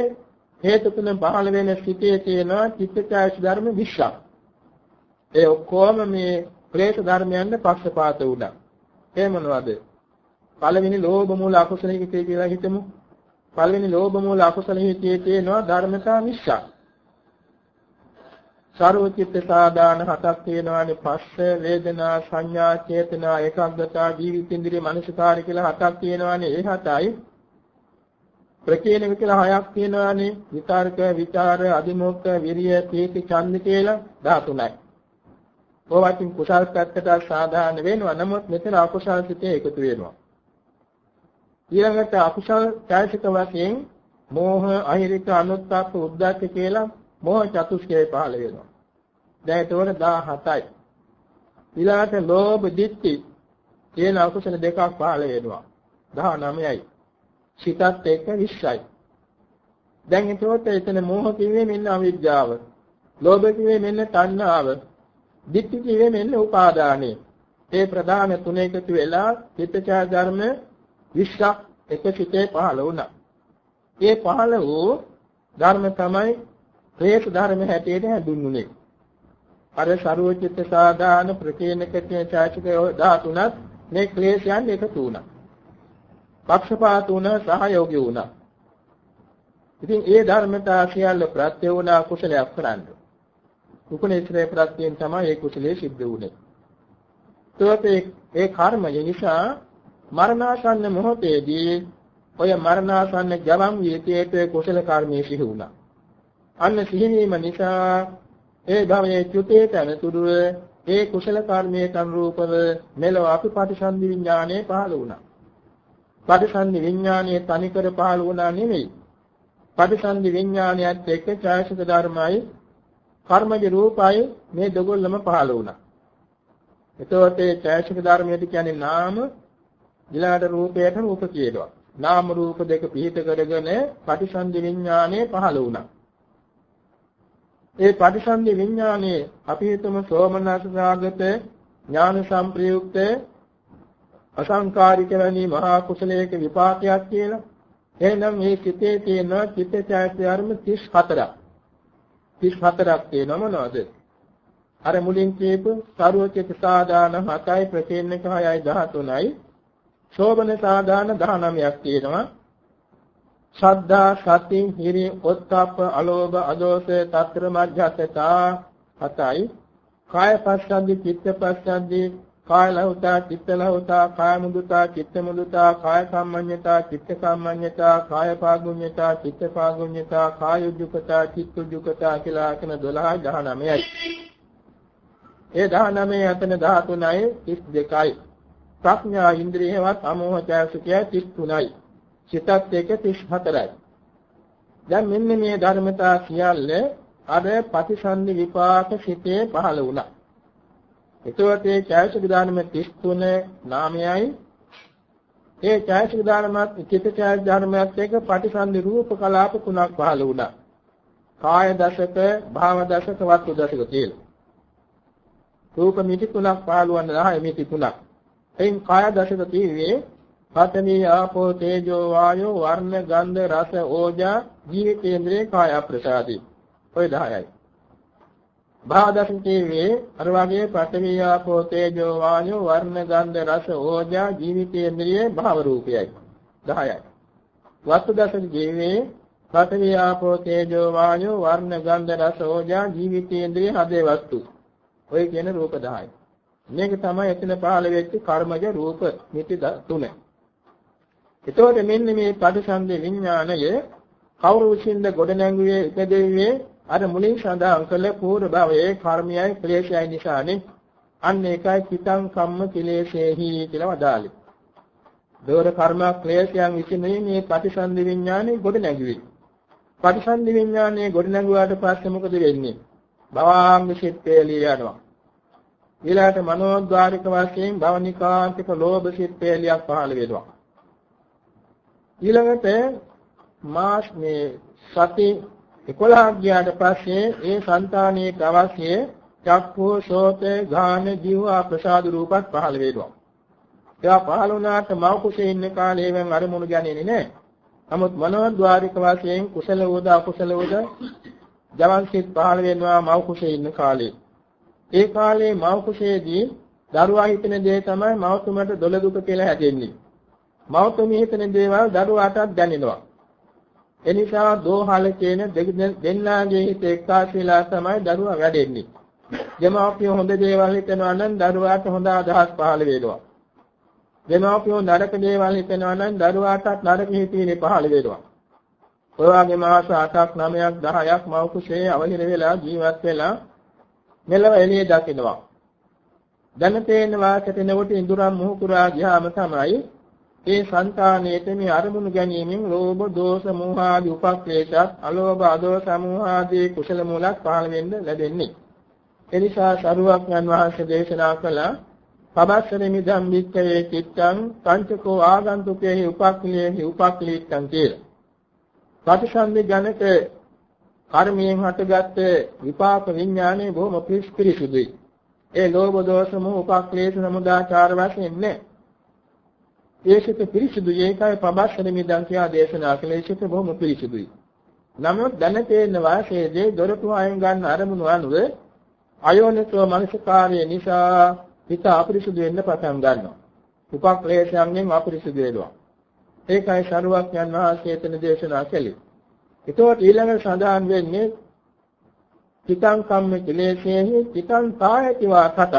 හේතු තුන පහළ වෙන සිටේ තියෙන චිත්තචෛතසික ධර්ම 20ක්. ඒ ඔක්කොම මේ ක්ලේශ ධර්මයන්ට පක්ෂපාත වුණා. ඒ මොනවද? පළවෙනි ලෝභ මූල අකුසල හිතේ කියලා හිතමු. පළවෙනි ලෝභ මූල අකුසල හිතේ තියෙනවා ධර්මතා 20ක්. සාරවචිත්ත සාදාන හතක් තියෙනවානේ පස්ස වේදනා සංඥා චේතනා ඒකාග්‍රතා ජීවිතින්ද්‍රිය මනසකාරය කියලා හතක් තියෙනවානේ ඒ හතයි ප්‍රකේණක කියලා හයක් තියෙනවානේ විතර්ක විචාර අදිමොක්ඛ විරිය පීති ඡන්ද කියලා 13යි. ඕවාකින් කුසල් පැත්තට සාධාරණ වෙනවා නමුත් මෙතන අකුසල් සිතේ එකතු වෙනවා. ඊළඟට අකුසල් ඡායික වශයෙන් මෝහ අහිරික අනුත්ප්ප උද්දච්ච කියලා මෝහ චතුස්කේ පහළ වෙනවා. දැන් ඒතකොට 17යි. ඊළාට ලෝභ දිට්ඨි කියන අකුසල දෙකක් පහළ වෙනවා 19යි සිතත් එක්ක 20යි දැන් එතකොට එතන මෝහ කිව්වේ මෙන්න අවිද්‍යාව. ලෝභ කිව්වේ මෙන්න තණ්හාව. ditthi කිව්වේ මෙන්න උපාදානය. ඒ ප්‍රධාන තුන එකතු වෙලා චිත්තචා ධර්ම 20ක් එක සිතේ පහළ වුණා. ඒ පහළ වූ ධර්ම තමයි ප්‍රේත ධර්ම හැටියට හැඳින්වුනේ. අර ਸਰවචිත්ත සාදාන ප්‍රකේනකතේ චාචික ධාතුණත් මේ ක්ලේශයන් එකතු වුණා. පක්ෂපාත වුණා සහයෝගී වුණා. ඉතින් ඒ ධර්මතා සියල්ල ප්‍රත්‍ය වුණා කුසලයක් කරන්න. උපනේශ්‍රේ ප්‍රත්‍යයෙන් තමයි ඒ කුසලයේ සිද්ධ වුනේ. ඒත් ඒ කර්මය නිසා මරණාසන්න මොහොතේදී ඔය මරණාසන්න ජවම් වීතියට කුසල කර්මයේ සිහි වුණා. අන්න සිහිනීම නිසා ඒ භවයේ චුතේත අනතුරුව ඒ කුසල කර්මයට අනුරූපව මෙලොව අපි පටිසන්ධි විඥානය පහළ වුණා. පටිසන්ධි විඥානය තනිකර පහළ වුණා නෙමෙයි. පටිසන්ධි විඥානයත් එක්ක ඡායසික ධර්මයි කර්මජ රූපයි මේ දෙගොල්ලම පහළ වුණා. එතකොට ඒ ඡායසික ධර්මයට කියන්නේ නාම ඊළාට රූපයට රූප කියනවා. නාම රූප දෙක පිහිට කරගෙන පටිසන්ධි විඥානය පහළ වුණා. ඒ පටිසන්ධි විඥානයේ අපි හිතමු සෝමනස්ස සාගත ඥාන සංප්‍රයුක්ත අසංකාරික වැනි මහා කුසලයක විපාකයක් කියලා. එහෙනම් මේ චිතේ තියෙන චිත්තචෛත්‍ය ධර්ම 34ක්. 34ක් තියෙනව මොනවද? අර මුලින් කියපු සරුවචිත සාදාන 7යි ප්‍රකේන්නක 6යි 13යි ශෝබන සාදාන 19ක් තියෙනවා. ශ්‍රද්ධා සති හිරි ඔත්තප්ප අලෝභ අදෝස తත්‍ර මජ්ජත්තතා හතයි කාය පස්සද්ධි චිත්ත පස්සද්ධි කාය ලහුතා චිත්ත ලහුතා කාය මුදුතා චිත්ත මුදුතා කාය සම්මඤ්ඤතා චිත්ත සම්මඤ්ඤතා කාය පාගුඤ්ඤතා චිත්ත පාගුඤ්ඤතා කාය උජ්ජුකතා චිත්ත උජ්ජුකතා කියලා කියන 12 19යි ඒ 19 අතන 13යි 32යි ප්‍රඥා ඉන්ද්‍රියවත් අමෝහ චෛතසිකය 33යි සිතත් එක 34යි. දැන් මෙන්න මේ ධර්මතා සියල්ල අර ප්‍රතිසන්දි විපාක සිතේ පහළ වුණා. එතකොට මේ ඡායසික ධානම 33 නාමයයි ඒ ඡායසික ධානමත් චිත්ත ඡායසික ධානමත් එක්ක පටිසන්ධි රූප කලාප තුනක් පහළ වුණා. කාය දශක, භාව දශක, වාක්‍ය දශක කියලා. රූප මිති තුනක් පහළ වන්න 10 මිති තුනක්. එයින් කාය දශක තීවේ පතමී ආපෝ තේජෝ වායෝ වර්ණ ගන්ධ රස ඕජා ජීවිතේන්ද්‍රේ කාය ප්‍රසාදී. ඔය 10යි. භාදසකේ අර වගේ පඨවි ආපෝ තේජෝ වායෝ වර්ණ ගන්ධ රස ඕජා ජීවිතේන්ද්‍රියේ භාව රූපයයි. 10යි වස්තු දසක ජීවේ පඨවි ආපෝ තේජෝ වායෝ වර්ණ ගන්ධ රස ඕජා ජීවිතේන්ද්‍රියේ හදේ වස්තු. ඔය කියන රූප 10යි මේක තමයි එතන පහළ වෙච්ච කර්මජ රූප මිති තුන. එතකොට මෙන්න මේ පටිසන්ධි විඥාණය කවුරු විසින්ද ගොඩනැංගුවේ ඉපදෙන්නේ අර මුලින් සඳහන් කළ පූර්ව භවයේ කර්මයයි ක්ලේශයයි නිසානේ අන්න ඒකයි චිතං කම්ම කිලේශේහි කියලා වදාළේ. දෝර කර්ම ක්ලේශයන් විසින් මේ පටිසන්ධි විඥානේ ගොඩනැගුවේ. පටිසන්ධි විඥානේ ගොඩනැගුවාට පස්සේ මොකද වෙන්නේ? භවාංග සිත් එළිය යනවා. ඊළාට මනෝද්වාරික වශයෙන් භවනිකාන්තික ලෝභ සිත් එළියක් පහළ වෙනවා. ඊළඟට මාස් මේ සති 11 ගියාට පස්සේ ඒ సంతානයේ අවශ්‍ය චක්ඛෝ සෝත ගාන ජීව ප්‍රසාද රූපත් පහළ වෙනවා. ඒවා පහළ වුණාට මව කුසේ ඉන්න කාලේ වෙන අරමුණු ගන්නේ නැහැ. නමුත් මනෝද්වාරික වශයෙන් කුසල වූද අකුසල වූද ජවන් සිත් පහළ වෙනවා මව කුසේ ඉන්න කාලේ. ඒ කාලේ මව කුසේදී දරුවා හිතන දේ තමයි මවතුමට දොළ දුක කියලා හැදෙන්නේ. මවතුමිය හිතන දේවල් දරුවාටත් දැනෙනවා. එනිසා දෝහල කියන දෙන්නාගේ හිත එක්කාසු වෙලා තමයි දරුවා වැඩෙන්නේ. දෙමාපියෝ හොඳ දේවල් හිතනවා නම් දරුවාට හොඳ අදහස් පහළ වෙනවා. දෙමාපියෝ නරක දේවල් හිතනවා නම් දරුවාටත් නරක හිතීනේ පහළ වෙනවා. ඔය වගේ මාස 8ක් 9ක් 10ක් මව කුසේ අවහිර වෙලා ජීවත් වෙලා මෙලව එළිය දකින්නවා. දැන තේන වාසයට එනකොට ඉඳුරම් මුහුකුරා ගියාම තමයි ඒ సంతානයේත මේ අරමුණු ගැනීමෙන් ලෝභ දෝෂ මෝහ ආදී උපක්ලේශත් අලෝභ අදෝස සමෝහ ආදී කුසල මූලක් පහළ වෙන්න ලැබෙන්නේ එනිසා සරුවක්යන් වහන්සේ දේශනා කළ පබස්සන මිදම් විච්ඡේ චිත්තං පංචකෝ ආගන්තුකේහි උපක්ඛලේහි උපක්ඛලීත්තං කියලා. ප්‍රතිසන්දි ජනක කර්මයෙන් හටගත් විපාක විඥානයේ බොහොම පිරිසිදුයි. ඒ ලෝභ දෝෂ මොහ උපක්ලේශ සමුදාචාර වශයෙන් නැහැ. ඒසිත පිරිසිදු ඒකයි පබස්සන මිදන් කියා දේශනා කළේ ඒසිත බොහොම පිරිසිදුයි. නමුත් දැන තේන වාසයේදී දොරටු අයින් ගන්න අරමුණු අනුව අයෝනිසෝ මනසකාරය නිසා හිත අපිරිසුදු වෙන්න පටන් ගන්නවා. උපක්ලේශයන්ගෙන් අපිරිසුදු වෙනවා. ඒකයි ශරුවක් යන වාසයේ තන දේශනා කළේ. ඒතකොට ඊළඟට සඳහන් වෙන්නේ චිතං කම්ම කිලේශේහි චිතං කායතිවා කත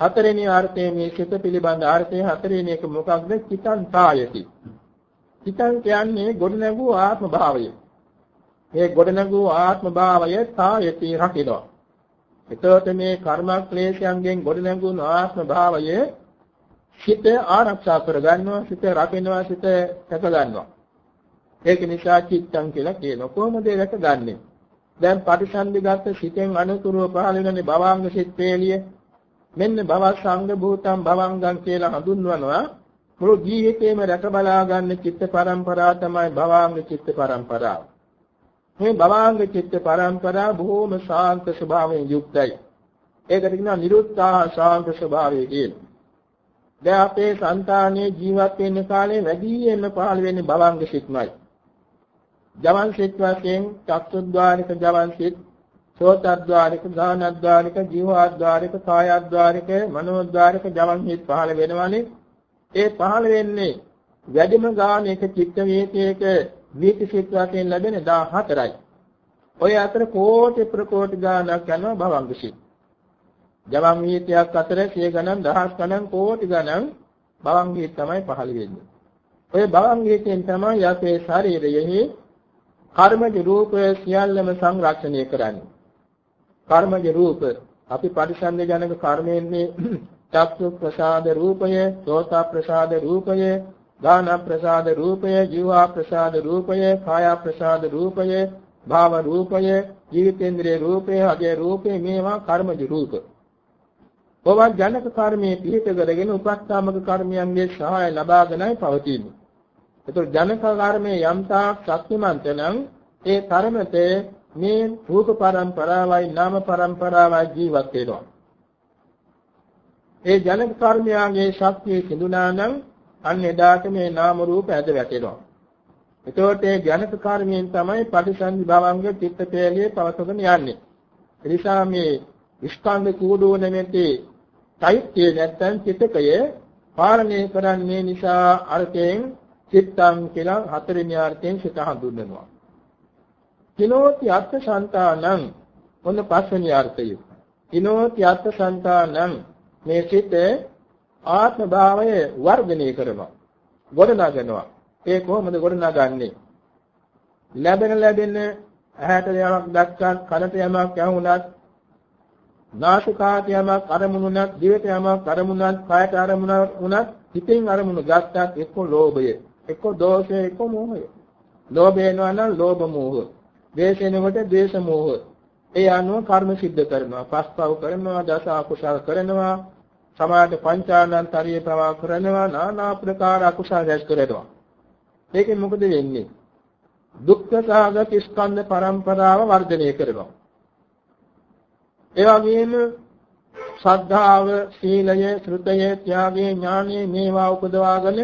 හතරෙනි අර්ථයේ මේ චිත පිළිබඳ අර්ථය හතරෙනි එක මොකක්ද? චිතං කායති. චිතං කියන්නේ ගොඩනැගූ ආත්ම භාවය මේ ගොඩනැගූ ආත්ම භාවය කායති රකිනවා. එතකොට මේ කර්මක්ලේශයන්ගෙන් ගොඩනැගුණු ආත්ම භාවය සිත ආරක්ෂා කරගන්නවා සිත රකින්නවා සිත සැක ගන්නවා ඒක නිසා චිත්තං කියලා කියනවා. කොහොමද ඒක ගන්නෙ? දැන් පටිසන්ධිගත සිතෙන් අනුතුරුව පහළ වෙන භවංග සිත් වේලිය මෙන්න භවසංග භූතං භවංගං කියලා හඳුන්වනවා. මුළු ජීවිතේම රැක බලා ගන්න චිත්ත පරම්පරාව තමයි භවංග චිත්ත පරම්පරාව. මේ භවංග චිත්ත පරම්පරාව බොහෝම ශාන්ත ස්වභාවයෙන් යුක්තයි. ඒකට කියනවා නිරුත්සාහ ශාන්ත ස්වභාවය කියලා. දැන් අපේ సంతානයේ ජීවත් වෙන්න කාලේ වැඩියෙන්ම පහළ වෙන්නේ භවංග සිත්මයි. ජවන් සිත් වශයෙන් චක්සුද්්වාරික ජවන් සිත් සෝතද්්වාරික ගානද්්වාරික ජීවද්්වාරික කායද්්වාරික මනෝද්්වාරික ජවන් සිත් පහළ වෙනවනේ ඒ පහළ වෙන්නේ වැඩිම ගාන එක චිත්ත වේතයක වීති සිත් වශයෙන් ලැබෙන 14යි. ඔය අතර කෝටි ප්‍රකෝටි ගානක් යනවා භවංග සිත්. ජවන් වීතියක් අතර සිය ගණන් දහස් ගණන් කෝටි ගණන් භවංග තමයි පහළ වෙන්නේ. ඔය භවංග තමයි යතේ ශරීරයෙහි කර්මජ රූපය සියල්ලම සංරක්ෂණය කරන්නේ. කර්මජ රූප අපි පරිසන්ද ජනක කර්මයෙන්නේ චක්සු ප්‍රසාද රූපය, සෝත ප්‍රසාද රූපය, ගාන ප්‍රසාද රූපය, ජීවා ප්‍රසාද රූපය, කාය ප්‍රසාද රූපය, භාව රූපය, ජීවිතේන්ද්‍රයේ රූපය, අගේ රූපය මේවා කර්මජ රූප. ඔවා ජනක කර්මයේ පිහිට කරගෙන උපස්ථාමක කර්මයන්ගේ සහාය ලබාගෙනයි පවතින්නේ. ඒතර ජනක කර්මයේ යම්තා ශක්තිමන්ත නම් ඒ කර්මත මේ රූප පරම්පරාවයි නාම පරම්පරාවයි ජීවත් වෙනවා. ඒ ජනක කර්මයාගේ ශක්තිය සිඳුනා නම් අන්න එදාට මේ නාම රූප ඇද වැටෙනවා. එතකොට ඒ ජනක කර්මයෙන් තමයි පටිසන්ධි භවංග චිත්ත පේලියේ පවතගෙන යන්නේ. ඒ නිසා මේ ස්කන්ධ කූඩෝ නැමැති චෛත්‍ය නැත්තම් චිතකය පාලනය කරන්නේ නිසා අර්ථයෙන් චිත්තං කියලා හතරෙනි අර්ථයෙන් සිත හඳුන්වනවා. කිනෝති අත්ථ සංතානං ඔන්න පස්වෙනි අර්ථය. කිනෝති අත්ථ සංතානං මේ සිත ආත්ම භාවය වර්ධනය කරනවා. ගොඩනගනවා. ඒ කොහොමද ගොඩනගන්නේ? ලැබෙන ලැබෙන ඇහැට යමක් දැක්කත් කනට යමක් ඇහුණත් නාසිකාට යමක් අරමුණුණත් දිවට යමක් අරමුණත් කායට අරමුණක් වුණත් හිතෙන් අරමුණු ගත්තත් එක්ක ලෝභය එක්ක දෝෂය එක්ක මෝහය. ලෝභ වෙනවා නම් ලෝභ මෝහ. ද්වේෂ වෙනකොට ද්වේෂ මෝහ. ඒ අනුව කර්ම සිද්ධ කරනවා. පස්පව කරනවා, දස අකුසල් කරනවා, සමාද පංචානන්තරිය ප්‍රවාහ කරනවා, নানা ප්‍රකාර අකුසල් රැස් කරනවා. ඒකෙන් මොකද වෙන්නේ? දුක්ඛ සාගත ස්කන්ධ පරම්පරාව වර්ධනය කරනවා. ඒ වගේම ශ්‍රද්ධාව, සීලය, ශ්‍රුතය, ත්‍යාගය, ඥානය මේවා උපදවාගෙන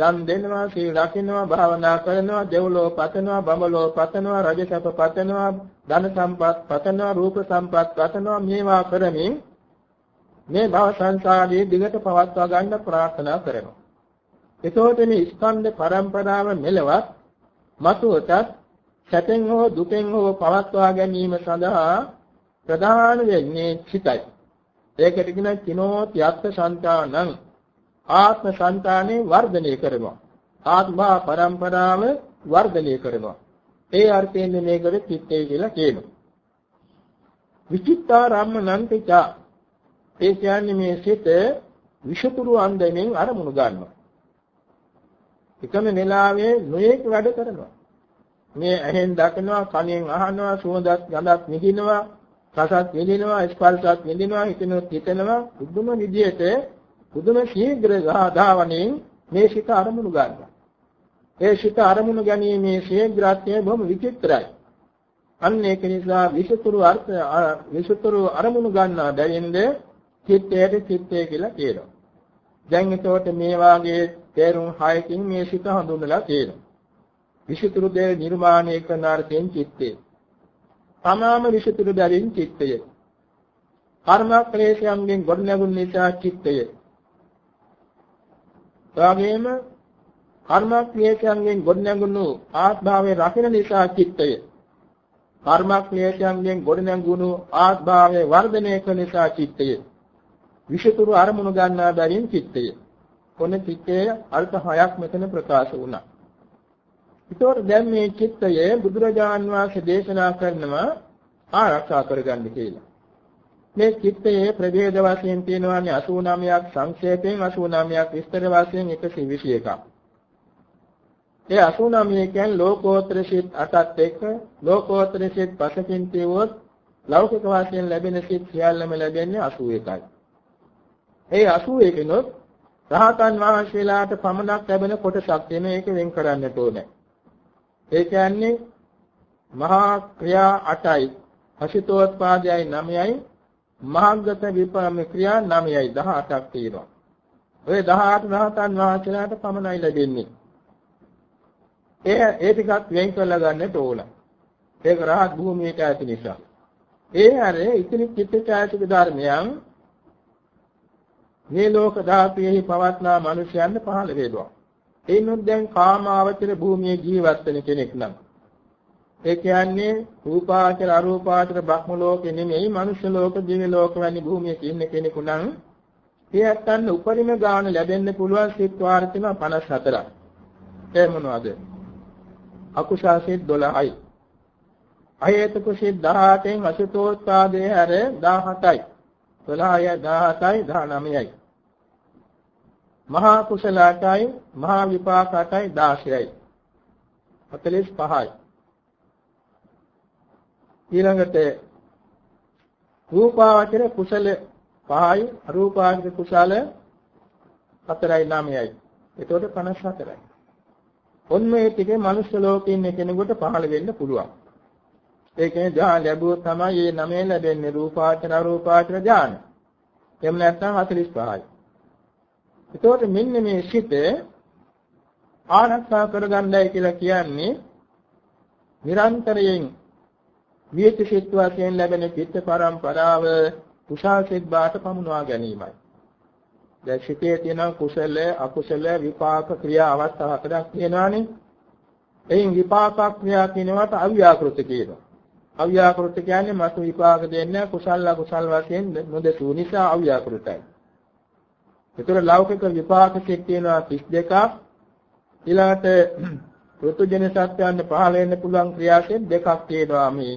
දන් දෙනවා, සීල් රකින්නවා, භාවනා කරනවා, දෙව්ලෝ පතනවා, බඹලෝ පතනවා, රජසප පතනවා, ධන සම්පත් පතනවා, රූප සම්පත් පතනවා මේවා කරමින් මේ භව සංසාරයේ දිගට පවත්වා ගන්න ප්‍රාර්ථනා කරනවා. එතකොට මේ ස්කන්ධ පරම්පරාව මෙලවත් මතුවටත් සැපෙන් හෝ දුකෙන් හෝ පවත්වා ගැනීම සඳහා ප්‍රධාන වෙන්නේ සිතයි. ඒකට කියන කිනෝති අත්ථ සංතානං ආත්ම సంతානේ වර්ධනය කරනවා. ආත්මා පරම්පරාව වර්ධනය කරනවා. ඒ අර්ථයෙන් මේකට චිත්තය කියලා කියනවා. විචිත්තාරම්මනන්තිච ඒ කියන්නේ මේ සිත විෂතුරු අන්දමින් අරමුණු ගන්නවා. එකම වෙලාවේ නොයෙක් වැඩ කරනවා. මේ ඇහෙන් දකිනවා, කනෙන් අහනවා, සුවඳක් ගඳක් නිදිනවා, රසත් විඳිනවා ස්පර්ශත් විඳිනවා හිතෙනුත් හිතෙනවා බුදුම විදියට බුදුම ශීඝ්‍ර ධාවණයෙන් මේ සිත අරමුණු ගන්නවා. ඒ සිත අරමුණු ගැනීමේ ශීඝ්‍රත්වය බොහොම විචිත්‍රයි. අන්න ඒක නිසා විසුතුරු අර්ථ විසුතුරු අරමුණු ගන්නා බැවින්ද චිත්තයට චිත්තය කියලා කියනවා. දැන් එතකොට මේ වාගේ තේරුම් හයකින් මේ සිත හඳුන්වලා තියෙනවා. විසුතුරු දේ නිර්මාණය කරන අර්ථයෙන් චිත්තය. තමාම විසුතුරු බැවින් චිත්තය. කර්ම ක්ලේශයන්ගෙන් ගොඩනැගුණ නිසා චිත්තය. එවාගෙම කර්ම ක්ලේශයන්ගෙන් ගොඩනැගුණු ආත්භාවයේ රකින්න නිසා චිත්තය. කර්ම ක්ලේශයන්ගෙන් ගොඩනැගුණු ආත්භාවයේ වර්ධනය කරන නිසා චිත්තය. විෂතුරු අරමුණු ගන්නා බැවින් චිත්තය. කොන චිත්තයේ අල්ප හයක් මෙතන ප්‍රකාශ වුණා. ඒතකොට දැන් මේ චිත්තය බුදුරජාන් වහන්සේ දේශනා කරනවා ආරක්ෂා කරගන්න කියලා. මේ චිත්තයේ ප්‍රභේද වශයෙන් තියෙනවානේ 89ක් සංක්ෂේපයෙන් 89ක් විස්තර වශයෙන් 121ක්. ඒ 89 කියන්නේ ලෝකෝත්තර සිත් 8ත් එක්ක ලෝකෝත්තර සිත් පසකින් තියුවොත් ලෞකික වශයෙන් ලැබෙන සිත් සියල්ලම ලැබෙන්නේ 81යි. ඒ 81 කිනොත් රහතන් වහන්සේලාට පමණක් ලැබෙන කොටසක් වෙන එක වෙන් කරන්නට ඕනේ. ඒ කියන්නේ මහා ක්‍රියා 8යි, හසිතෝත්පාදයයි 9යි, මහාගත විපරම ක්‍රියා 9යි 18ක් තියෙනවා. ඔය 18 රහතන් වහන්සේලාට පමණයි ලැබෙන්නේ. ඒ ඒ ටිකත් වෙන් කරලා ගන්නට ඕන. ඒක රහත් භූමියට ඇති නිසා. ඒ හැර ඉතිරි චිත්තචෛතසික ධර්මයන් මේ ලෝක ධාතුවේහි පවත්නා මනුෂ්‍යයන්ට පහළ වේදවා. එයිනුත් දැන් කාමාවචර භූමියේ ජීවත් වෙන කෙනෙක් නම් ඒ කියන්නේ රූපාචර අරූපාචර බ්‍රහ්ම ලෝකෙ නෙමෙයි මනුෂ්‍ය ලෝක දිව්‍ය ලෝක වැනි භූමියක ඉන්න කෙනෙකු නම් එයත්න් උපරිම ගාන ලැබෙන්න පුළුවන් සිත් වාර තියෙනවා 54ක්. ඒ මොනවද? අකුසල් සිත් 12යි. අහේතුක සිත් 18න් අසුතෝත්පාදේ හැර 17යි. 12යි 17යි 19යි. මහා කුසල 8යි මහා විපාක 8යි 16යි 45යි ඊළඟට රූපාවචර කුසල 5යි අරූපාවචර කුසල 4යි 9යි එතකොට 54යි ඔන්න මේ ටිකේ මනුෂ්‍ය ලෝකේ ඉන්න කෙනෙකුට පහළ වෙන්න පුළුවන්. ඒකේ ඥාන ලැබුවොත් තමයි මේ නමේ ලැබෙන්නේ රූපාවචර අරූපාවචර ඥාන එහෙම නැත්නම් 45යි එතකොට මෙන්න මේ සිත ආරක්ෂා කරගන්නයි කියලා කියන්නේ නිරන්තරයෙන් විේත සිත් වශයෙන් ලැබෙන චිත්ත පරම්පරාව කුසල් සිත් බාට පමුණවා ගැනීමයි. දැන් සිතේ තියෙන කුසල අකුසල විපාක ක්‍රියා අවස්ථා හතරක් තියෙනවානේ. එයින් විපාක ක්‍රියා කියනවට අව්‍යාකෘත කියනවා. අව්‍යාකෘත කියන්නේ මතු විපාක දෙන්නේ කුසල අකුසල වශයෙන් නොදෙසු නිසා අව්‍යාකෘතයි. ඒතර ලෞකික විපාක සිත් තියෙනවා 32ක් ඊළඟට ඍතුජන සත්‍යයන් පහළ වෙන්න පුළුවන් ක්‍රියාසෙත් දෙකක් තියෙනවා මේ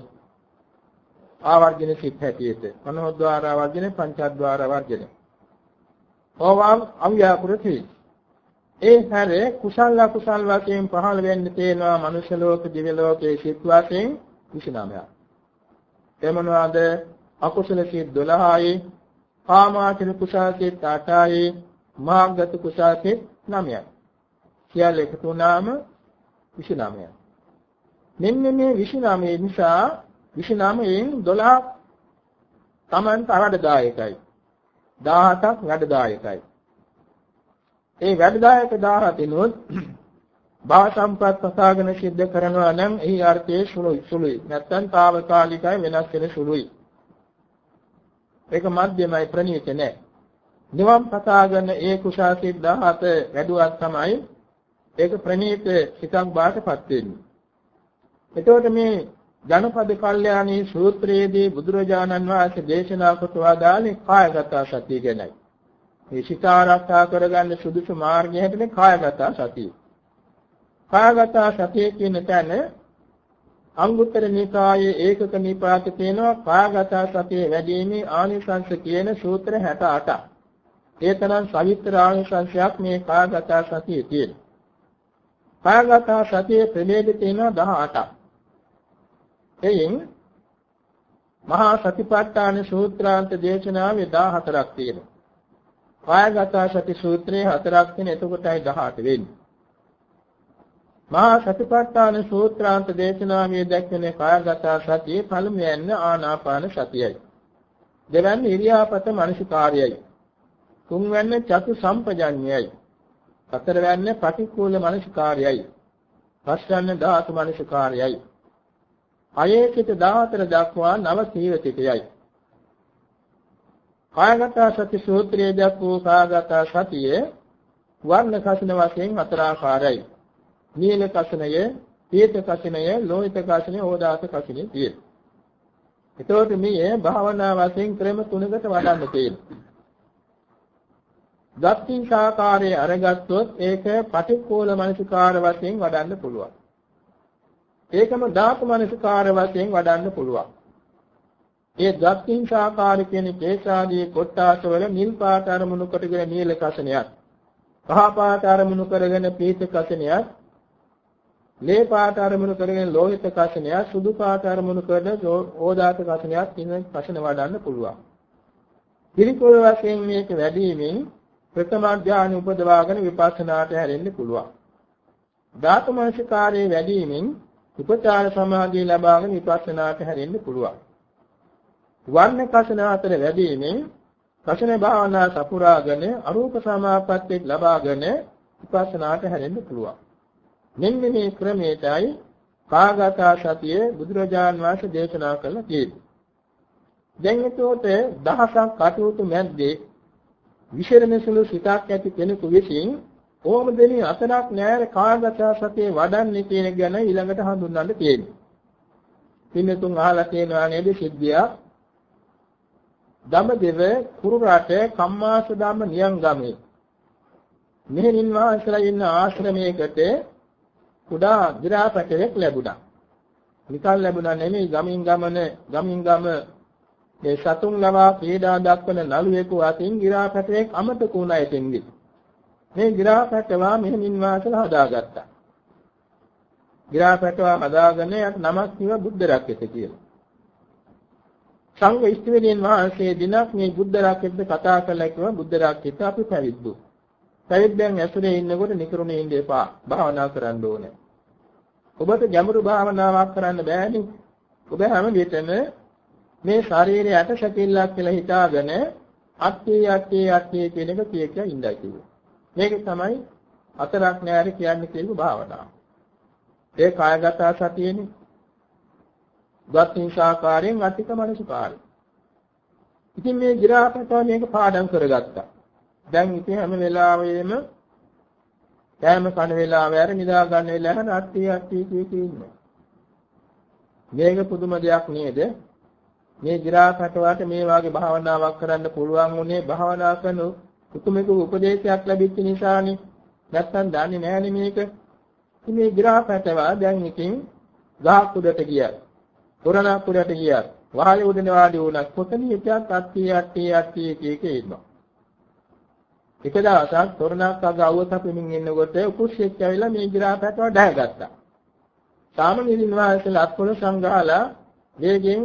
ආවර්ජන සිත් හැටියට මනෝද්වාර වර්ජන පංචද්වාර වර්ජන ඕවාම් අව්‍යාකෘති ඒ හැර කුසල අකුසල වශයෙන් පහළ වෙන්න තියෙනවා මනුෂ්‍ය ලෝක දිව්‍ය ලෝකයේ සිත් වශයෙන් 29ක් එමනවාද අකුසල සිත් 12යි කාමාචර කුසාසිත 8යි මාර්ගත කුසාසිත 9යි. සියල්ල එකතු වුණාම 29යි. මෙන්න මේ 29 නිසා 29න් 12ක් Tamanට අවඩදායකයි. 17ක් වැඩදායකයි. ඒ වැඩදායක 17 භව සම්පත් පසාගෙන සිද්ධ කරනවා නම් එහි අර්ථයේ සුළුයි සුළුයි නැත්නම් తాවකාලිකයි වෙනස් වෙන සුළුයි ඒක මධ්‍යමයි ප්‍රණීත නැහැ. නිවන් පතාගෙන ඒ කුසල් සිත් 17 වැඩුවක් තමයි ඒක ප්‍රණීත සිතක් බාටපත් වෙන්නේ. එතකොට මේ ජනපද කල්යාණී සූත්‍රයේදී බුදුරජාණන් වහන්සේ දේශනා කොට වදාළේ කායගත සතිය ගැනයි. මේ සිත ආරක්ෂා කරගන්න සුදුසු මාර්ගය හැටිනේ කායගත සතිය. කායගත සතිය කියන තැන අංගුත්තර නිකායේ ඒකක නිපාත තියෙනවා කායගත සතිය වැඩිීමේ ආනිසංස කියන සූත්‍ර 68ක්. ඒ තරම් සවිස්තර ආනිසංසයක් මේ කායගත සතියේ තියෙනවා. කායගත සතියේ ප්‍රමේද තියෙනවා 18ක්. එයින් මහා සතිපට්ඨාන සූත්‍රාන්ත දේශනාවේ 14ක් තියෙනවා. කායගත සති සූත්‍රයේ 4ක් තියෙන එතකොටයි 18 වෙන්නේ. මහා සතිපට්ඨාන සූත්‍රාන්ත දේශනාවේ දැක්වෙන කායගත සතියේ පළමු යන්න ආනාපාන සතියයි. දෙවැන්න ඉරියාපත මනසිකාර්යයයි. තුන්වැන්න චතු සම්පජඤ්ඤයයි. හතරවැන්න පටික්කුල මනසිකාර්යයයි. පස්වැන්න ධාතු මනසිකාර්යයයි. 6 සිට 14 දක්වා නව සීවතිකයයි. කායගත සති සූත්‍රයේ දක්වූ කායගත සතිය වර්ණ කසින වශයෙන් හතරාකාරයි. නීල කසිනය, පීත කසිනය, ලෝහිත කසිනය, ඕදාස කසිනය තියෙනවා. එතකොට මේ භාවනා වශයෙන් ක්‍රම තුනකට වඩන්න තියෙනවා. දත්තිං සාකාරයේ අරගත්තොත් ඒක පටික්කෝල මනසිකාර වශයෙන් වඩන්න පුළුවන්. ඒකම ධාතු මනසිකාර වශයෙන් වඩන්න පුළුවන්. ඒ දත්තිං සාකාර කියන කේශාදී කොට්ටාසවල නිල් පාට අරමුණු කොටගෙන නිල කසනයක්. කහ පාට අරමුණු කරගෙන පීත කසනයක්. ලේ පාට අරමුණු කරගෙන ලෝහිත කසනයක්. සුදු පාට අරමුණු කරගෙන ඕදාත කසනයක් කියන කසන වඩන්න පුළුවන්. පිළිකුල් වශයෙන් මේක වැඩිමින් ප්‍රථම ඥාන උපදවාගෙන විපස්සනාට හැරෙන්න පුළුවන්. ධාතු මනසිකාරයේ වැඩිමින් උපචාර සමාධිය ලබාගෙන විපස්සනාට හැරෙන්න පුළුවන්. වර්ණ කසන අතර වැඩිමින් කසන භාවනා සපුරාගෙන අරූප සමාපත්තිය ලබාගෙන විපස්සනාට හැරෙන්න පුළුවන්. මෙන්න මේ ක්‍රමයටයි කාගතා සතිය බුදුරජාන් වහන්සේ දේශනා කළා කියන්නේ. දැන් එතකොට දහසක් කටයුතු මැද්දේ විශේෂණ සුළු සිතක් ඇති කෙනෙකු විසින් ඕම දෙනි අතරක් නෑර කාගත සතිය වඩන්නේ කියන ගැන ඊළඟට හඳුන්වන්න තියෙනවා. පින්නතුන් අහලා තියෙනවා නේද සිද්ධියක්? දඹදෙව කුරු රට කම්මාස ධම්ම නියංගමේ. මෙහෙණින් වහන්සේලා ඉන්න ආශ්‍රමයකට කුඩා දිරාපැටයක් ලැබුණා. නිකන් ලැබුණා නෙමෙයි ගමින් ගමන ගමින් ගම මේ සතුන් ලවා පීඩා දක්වන නළුවෙකු අතින් ගිරාපැටයක් අමතක වුණා එතෙන්දී. මේ ගිරාපැටවා මෙහෙමින් වාසලා හදාගත්තා. ගිරාපැටවා හදාගෙන යට නමක් කිව බුද්ධ රක්කෙත කියලා. සංඝ ඉස්තිවිලියන් වහන්සේ දිනක් මේ බුද්ධ රක්කෙත් කතා කළා කිව්ව බුද්ධ රක්කෙත අපි පැවිද්දු. පැවිද්දෙන් ඇසුරේ ඉන්නකොට නිකරුණේ ඉන්න එපා. භාවනා කරන්න ඕනේ. ඔබට ගැඹුරු භාවනාවක් කරන්න බෑනේ. ඔබ හැම විටම මේ ශරීරයේ ඇට සැකිල්ලක් කියලා හිතාගෙන අත්ති අත්ති අත්ති කියන එක කිය කිය ඉඳයි කිව්වා. මේක තමයි අතරක් නෑර කියන්නේ කියපු භාවනාව. ඒ කායගත සතියනේ. ගත්ින්සාකාරයෙන් අතික මනසකාරය. ඉතින් මේ ගිරාපතව මේක පාඩම් කරගත්තා. දැන් ඉතින් හැම වෙලාවෙම කෑම කන වෙලාව ඇර නිදා ගන්න වෙලාව අත්ති අත්ති කිය කිය ඉන්නවා. මේක පුදුම දෙයක් නේද? මේ ගිරාකටවට මේ වාගේ භාවනාවක් කරන්න පුළුවන් උනේ භාවනා කරන උතුමෙකු උපදේශයක් ලැබිච්ච නිසානේ. නැත්තම් දන්නේ නැහැනේ මේක. ඉතින් මේ ගිරාකටවා දැන් ඉතින් ගහක් උඩට ගියා. තොරණක් උඩට ගියා. වහලේ උඩන වාඩි වුණා. කොතනින් හිටියත් අත්ටි අත්ටි අත්ටි කීක ඉන්නවා. එක දවසක් තොරණක් අග අවුව තපෙමින් ඉන්නකොට උකුස්සෙක් ඇවිල්ලා මේ ගිරාකටව ඩහැගත්තා. සාමණේරින් වහන්සේලා අත්පොළ සංගාලා වේගෙන්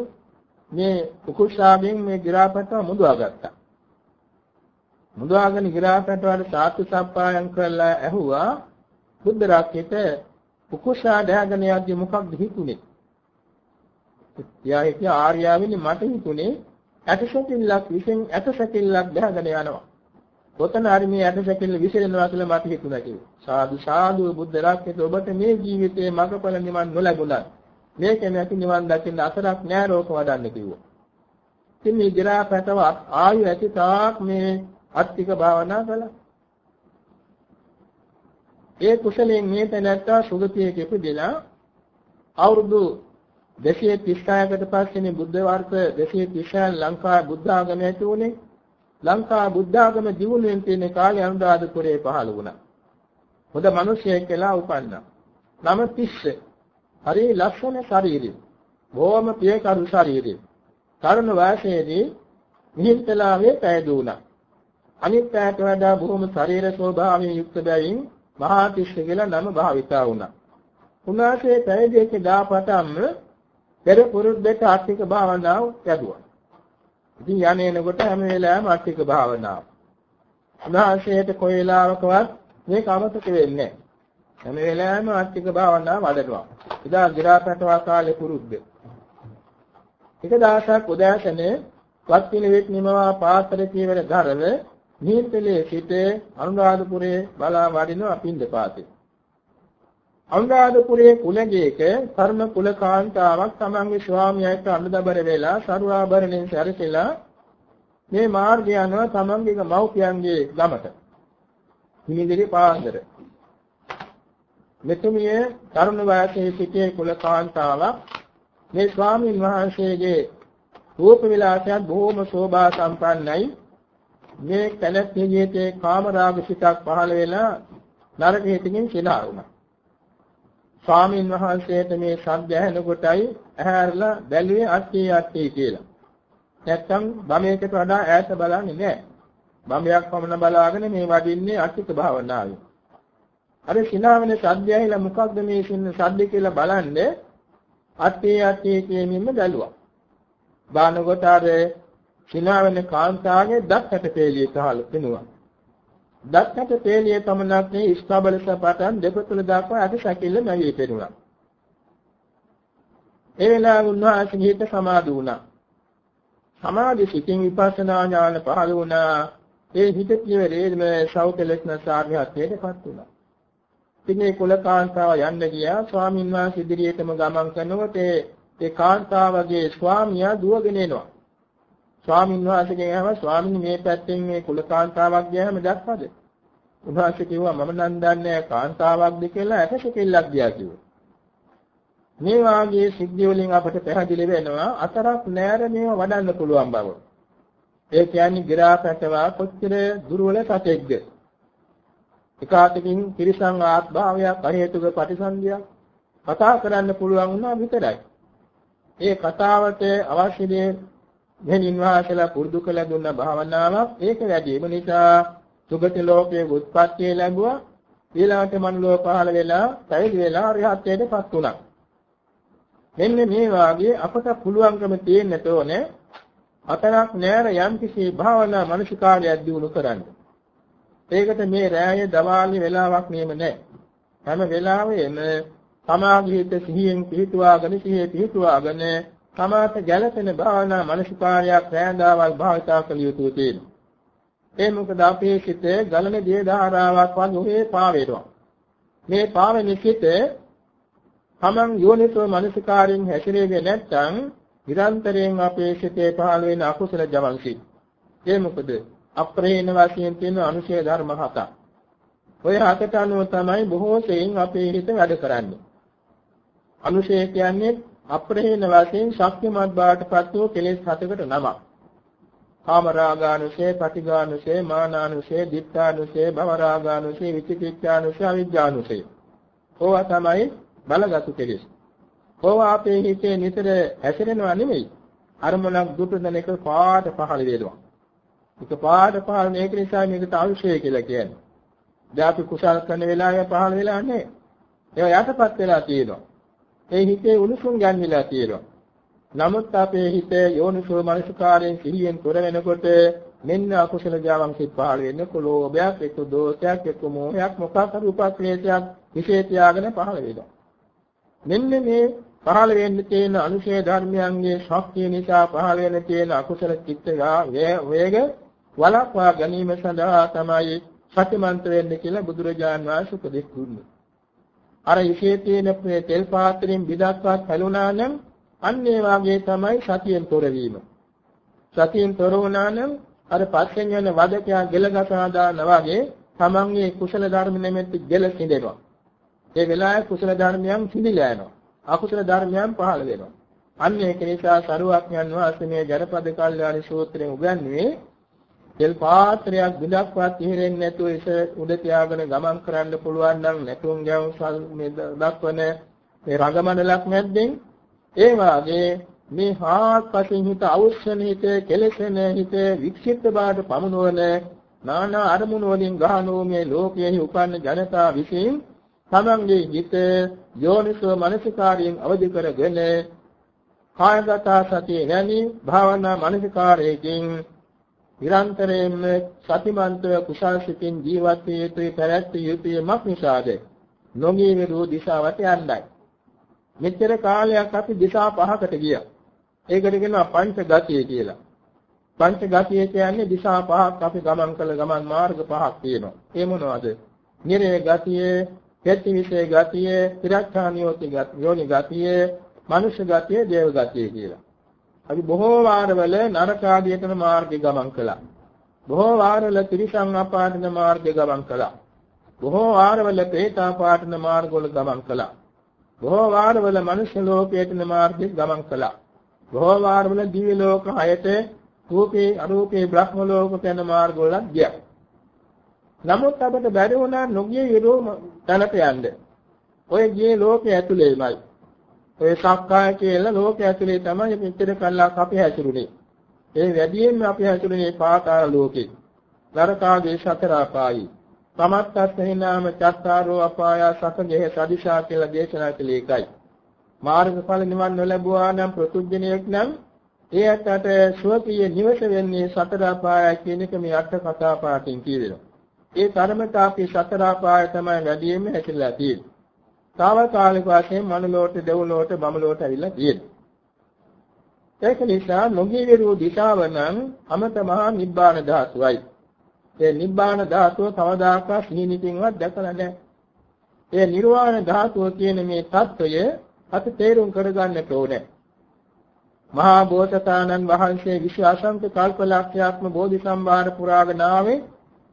මේ කුකුෂාගෙන් මේ ගිරාපැටව මුදවා ගත්තා. මුදවාගෙන ගිරාපැටව වල සාතු සම්පායම් කරලා ඇහුවා බුද්ධ රාක්කේට කුකුෂා දැගෙන යද්දි මොකක්ද හිතුනේ? එයා හිතිය ආර්යාවෙනි මට හිතුනේ ඇටසැකිල්ලක් විසින් ඇටසැකිල්ලක් දැගෙන යනවා. ඔතන හරි මේ ඇටසැකිල්ල විසිරෙනවා කියලා මට හිතුණා කිව්වා. සාදු සාදු බුද්ධ රාක්කේට ඔබට මේ ජීවිතේ මගපල නිවන් නොලැබුණා. මේක නැති නිවන් දකින්න අතරක් නෑ රෝග වඩන්න කිව්වා. ඉතින් මේ ගිරාපැටව ආයු ඇති තාක් මේ අත්තික භාවනා කළා. ඒ කුසලයෙන් මේ තැනත්තා සුගතියක ඉපදෙලා අවුරුදු 236කට පස්සේ මේ බුද්ධ වර්ෂ 236 ලංකා බුද්ධ ආගම ඇති වුණේ. ලංකා බුද්ධ ආගම දියුණුවෙන් තියෙන කාලේ අනුරාධපුරේ පහළ වුණා. හොඳ මිනිසෙක් කියලා උපන්නා. නම තිස්ස හරි ලක්ෂණ ශරීරය. බොහොම පියකරු ශරීරය. තරුණ වයසේදී මිහින්තලාවේ පැයදුණා. අනිත් පැයට වඩා බොහොම ශරීර ස්වභාවයෙන් යුක්ත බැවින් මහා තිස්ස කියලා නම භාවිතා වුණා. උන්වහන්සේ පැයදීක දාපටම පෙර පුරුද්දට ආර්ථික භාවනාව ලැබුවා. ඉතින් යන්නේනකොට හැම වෙලාවෙම ආර්ථික භාවනාව. උන්වහන්සේට කොයි වෙලාවකවත් මේක අමතක වෙන්නේ නැහැ. හැම වෙලාවෙම ආර්ථික භාවනාව වඩනවා. ඉදා ගිරාපටවා කාලේ පුරුද්ද. එක දවසක් උදෑසනේ වත් පිළිවෙත් නිමවා පාත්‍ර කීවර ධරව නිහිතලේ සිට අනුරාධපුරේ බලා වඩිනවා පින්දපාතේ. අනුරාධපුරයේ කුලගේක කර්ම කුලකාන්තාවක් තමන්ගේ ස්වාමියාට අනුදබර වෙලා සරුවාභරණයෙන් සැරසෙලා මේ මාර්ගය යනවා තමන්ගේ මව්පියන්ගේ ගමට. හිමිදිරි පාන්දර. මෙතුමිය තරුණ වයසේ සිටියේ කුලකාන්තාවක් මේ ස්වාමීන් වහන්සේගේ රූප විලාසයත් බොහොම ශෝභා සම්පන්නයි. මේ කැලැත් ජීවිතේ කාමරාග සිතක් පහළ වෙලා නරක හිතකින් සිනා වුණා. ස්වාමීන් වහන්සේට මේ ශබ්ද ඇහෙනකොටයි ඇහැරලා බැලුවේ අට්ටි අට්ටි කියලා. නැත්තම් බමයකට වඩා ඈත බලන්නේ නැහැ. බමයක් පමණ බලාගෙන මේ වඩින්නේ අට්ටික භාවනාවේ. අර සිනාවන ශබ්දය ඇහිලා මොකක්ද මේ සින්න ශබ්ද කියලා බලන්නේ අට්ටි අට්ටි කියමින්ම බැලුවා. බානකොට අර සිනාවන කාන්තාගේ දත්කට පෙළිය කහල පෙනුවා. දත්තට තේලිය පමණක් නේ ස්ථබල සපතන් දෙපතුල දක්වා අද සැකිල්ල නැගී පෙනුණා. ඒ වෙලාව උන්වහන්සේ හිත සමාධි වුණා. සමාධි සිතින් විපස්සනා ඥාන පහළ වුණා. ඒ හිත පිළිවෙලේම සෞඛලස්න සාර්ථකත්වයටපත් වුණා. ඉතින් මේ කුලකාන්තාව යන්න ගියා ස්වාමීන් වහන්සේ ඉදිරියටම ගමන් කරනකොට ඒ කාන්තාවගේ ස්වාමියා දුවගෙන එනවා. ස්වාමීන් වහන්සේගෙන් අහම ස්වාමීන් මේ පැත්තෙන් මේ කුලකාන්තාවක් ගියාම දැක්කද? උන්වහන්සේ කිව්වා මම නම් දන්නේ කාන්තාවක්ද කියලා ඇටසෙකෙල්ලක් ගියා කිව්වා. මේ වාගේ සිද්ධි වලින් අපට පැහැදිලි වෙනවා අතරක් නෑර මේව වඩන්න පුළුවන් බව. ඒ කියන්නේ ගිරාපැටවා කොච්චර දුර්වල සතෙක්ද? එකාතකින් තිරිසං ආත්භාවයක් අහේතුක ප්‍රතිසන්දියක් කතා කරන්න පුළුවන් වුණා විතරයි. ඒ කතාවට අවශ්‍ය දේ මෙහින් වාසලා පුරුදු කළ දුන්න භාවනාවක් ඒක වැඩිම නිසා සුගති ලෝකයේ උත්පත්තිය ලැබුවා. ඊළඟට මනුලෝ පහළ වෙලා පැවිදි වෙලා අරිහත්ත්වයටපත් වුණා. මෙන්න මේ වාගේ අපට පුළුවන්කම තියෙන්නට ඕනේ අතරක් නෑර යම්කිසි භාවනා මනසිකාරයක් දිනු කරන්න. ඒකට මේ රැය දවාලි වෙලාවක් නියම නෑ. හැම වෙලාවෙම සමාධියට සිහියෙන් පිහිටුවාගෙන සිහියේ පිහිටුවාගෙන තමාට ගැළපෙන භාවනා මනසිකාරයක් රැඳාවල් භාවිතා කළ යුතු තියෙනවා. ඒ මොකද අපේ සිතේ ගලන දිය ධාරාවක් වගේ ඔහේ පාවෙනවා. මේ පාවෙන සිත තමන් යෝනිසෝ මනසිකාරයෙන් හැසිරෙන්නේ නැත්නම් නිරන්තරයෙන් අපේ සිතේ පහළ වෙන අකුසල ජවන්සිත. ඒ මොකද අප්‍රේණ වශයෙන් තියෙන අනුශය ධර්ම හතක්. ඔය හතට අනුව තමයි බොහෝ සෙයින් අපේ හිත වැඩ කරන්නේ. අනුශය කියන්නේ අප්‍රහේන වශයෙන් ශක්තිමත් බාටපත් වූ කෙලෙස් හතකට නමක්. කාමරාගානුසය, පටිඝානුසය, මානානුසය, ditthානුසය, භවරාගානුසය, විචිකිච්ඡානුසය, අවිජ්ජානුසය. ඕවා තමයි බලගත් කෙලෙස්. ඕවා අපේ හිතේ නිතර ඇසිරෙනවා නෙමෙයි. අරමුණක් දුටුන එක පාට පහළ වේදවා. එක පාට පහළ මේක නිසා මේකට අවශ්‍යයි කියලා කියන්නේ. දැන් අපි කුසල් කරන වෙලාවේ පහළ වෙලා නැහැ. ඒවා යටපත් වෙලා තියෙනවා. ඒ හිතේ උණුසුම් ගැන්විලා තියෙනවා. නමුත් අපේ හිතේ යෝනිසෝ මනසකාරයෙන් සිහියෙන් තොර වෙනකොට මෙන්න අකුසල ජාවම් සිත් පහළ වෙන්නේ කොලෝභයක් එක්ක දෝෂයක් එක්ක මෝහයක් මොකක් හරි උපක්ලේශයක් විශේෂ තියාගෙන පහළ වෙනවා. මෙන්න මේ පහළ වෙන්න තියෙන අනුශය ධර්මයන්ගේ ශක්තිය නිසා පහළ වෙන තියෙන අකුසල චිත්ත වේග වලක්වා ගැනීම සඳහා තමයි සතිමන්ත වෙන්න කියලා බුදුරජාන් වහන්සේ උපදෙස් දුන්නේ. අර ඉෂේ තියෙන තෙල් පාත්‍රයෙන් බිදක්වත් හැලුණා නම් අන්න ඒ වාගේ තමයි සතියෙන් තොරවීම. සතියෙන් තොර වුණා නම් අර පස්සෙන් යන වදකයා ගෙලගසා දාන වගේ තමන්ගේ කුසල ධර්ම නෙමෙත් ගෙල සිඳෙනවා. ඒ වෙලාවේ කුසල ධර්මයන් සිඳිලා යනවා. අකුසල ධර්මයන් පහළ වෙනවා. අන්න ඒක නිසා සරුවක්ඥන් වහන්සේ මේ ජනපද කල්යාණි සූත්‍රයෙන් උගන්වන්නේ තෙල් පාත්‍රයක් බිඳක්වත් ඉහිරෙන්නේ නැතුව ඉස උඩ තියාගෙන ගමන් කරන්න පුළුවන් නම් නැතුම් ගැවුම් මේ දක්වන මේ රඟමණලක් නැද්දෙන්? ඒ වාගේ මේ හාත්පසින් හිත අවශ්‍යන හිත කෙලෙසෙන හිත වික්ෂිප්ත බවට පමුණවන නානා අරමුණු වලින් ගහනෝ මේ ලෝකයේ උපන්න ජනතා විසින් තමන්ගේ හිත යෝනිසෝ මනසිකාරයෙන් අවදි කරගෙන කායගත සතිය නැනි භාවනා මනසිකාරයෙන් නිරන්තරයෙන්ම සතිමන්තව කුසල් සිතින් ජීවත් විය යුතුයි පැවැත්විය යුතුයි මක් නිසාද? නොගී විරෝ දිශාවට යන්නයි. මෙච්චර කාලයක් අපි දිශා පහකට ගියා. ඒකට කියනවා පංච ගතිය කියලා. පංච ගතිය කියන්නේ දිශා පහක් අපි ගමන් කළ ගමන් මාර්ග පහක් තියෙනවා. ඒ මොනවද? නිරේ ගතිය පෙත්තිවිසේ ගතිය තිරච්ඡානියෝති ගතිය යෝනි ගතිය මනුෂ්‍ය ගතිය දේව ගතිය කියලා. අපි බොහෝ වාරවල නරක ආදියටම මාර්ගය ගමන් කළා. බොහෝ වාරවල ත්‍රිසං අපාදින මාර්ගය ගමන් කළා. බොහෝ වාරවල പ്രേතාපාදින මාර්ගවල ගමන් කළා. බොහෝ වාරවල මනුෂ්‍ය ලෝකයේන මාර්ගය ගමන් කළා. බොහෝ වාරවල දිව්‍ය ලෝක හයට රූපේ අරූපේ බ්‍රහ්ම ලෝක යන මාර්ගවල ගියා. නමුත් අපට බැරි වුණා නොගිය විරෝම තැනට යන්න. ඔය ගියේ ලෝකයේ ඇතුළේමයි. ඔය සක්කාය කියලා ලෝකයේ ඇතුලේ තමයි මෙච්චර කල්ලාක් අපි හැසිරුනේ. ඒ වැඩියෙන්ම අපි හැසිරුනේ පාතාල ලෝකේ. නරකාගේ සතර අපායි. සමත්තස්සහිනාම චත්තාරෝ අපාය සකගෙහ සදිශා කියලා දේශනා කළේ ඒකයි. මාර්ගඵල නිවන් නොලැබුවා නම් ප්‍රතුජ්ජනයක් නම් ඒ ඇත්තට සුවකීය නිවස වෙන්නේ සතර අපාය කියන එක මේ අට කතා පාටින් කියනවා. ඒ කර්මත අපි සතර අපාය තමයි වැඩියෙන්ම හැසිරලා තියෙන්නේ. తాවකාලික වශයෙන් මනුලෝට දෙව්ලෝට බඹලෝට ඇවිල්ලා තියෙනවා. ඒක නිසා නොගී විරූ දිශාව නම් අමත මහා නිබ්බාන ධාතුවයි. ඒ නිබ්බාන ධාතුව කවදාකවත් නිහිනින්වත් දැකලා නැහැ. ඒ නිර්වාණ ධාතුව කියන මේ தত্ত্বය අපි තේරුම් කරගන්නට ඕනේ. මහා බෝසතාණන් වහන්සේ විශ්වාසන්ත කල්පලක්ෂ්‍යාත්ම බෝධි සම්භාර පුරාගෙන ආවේ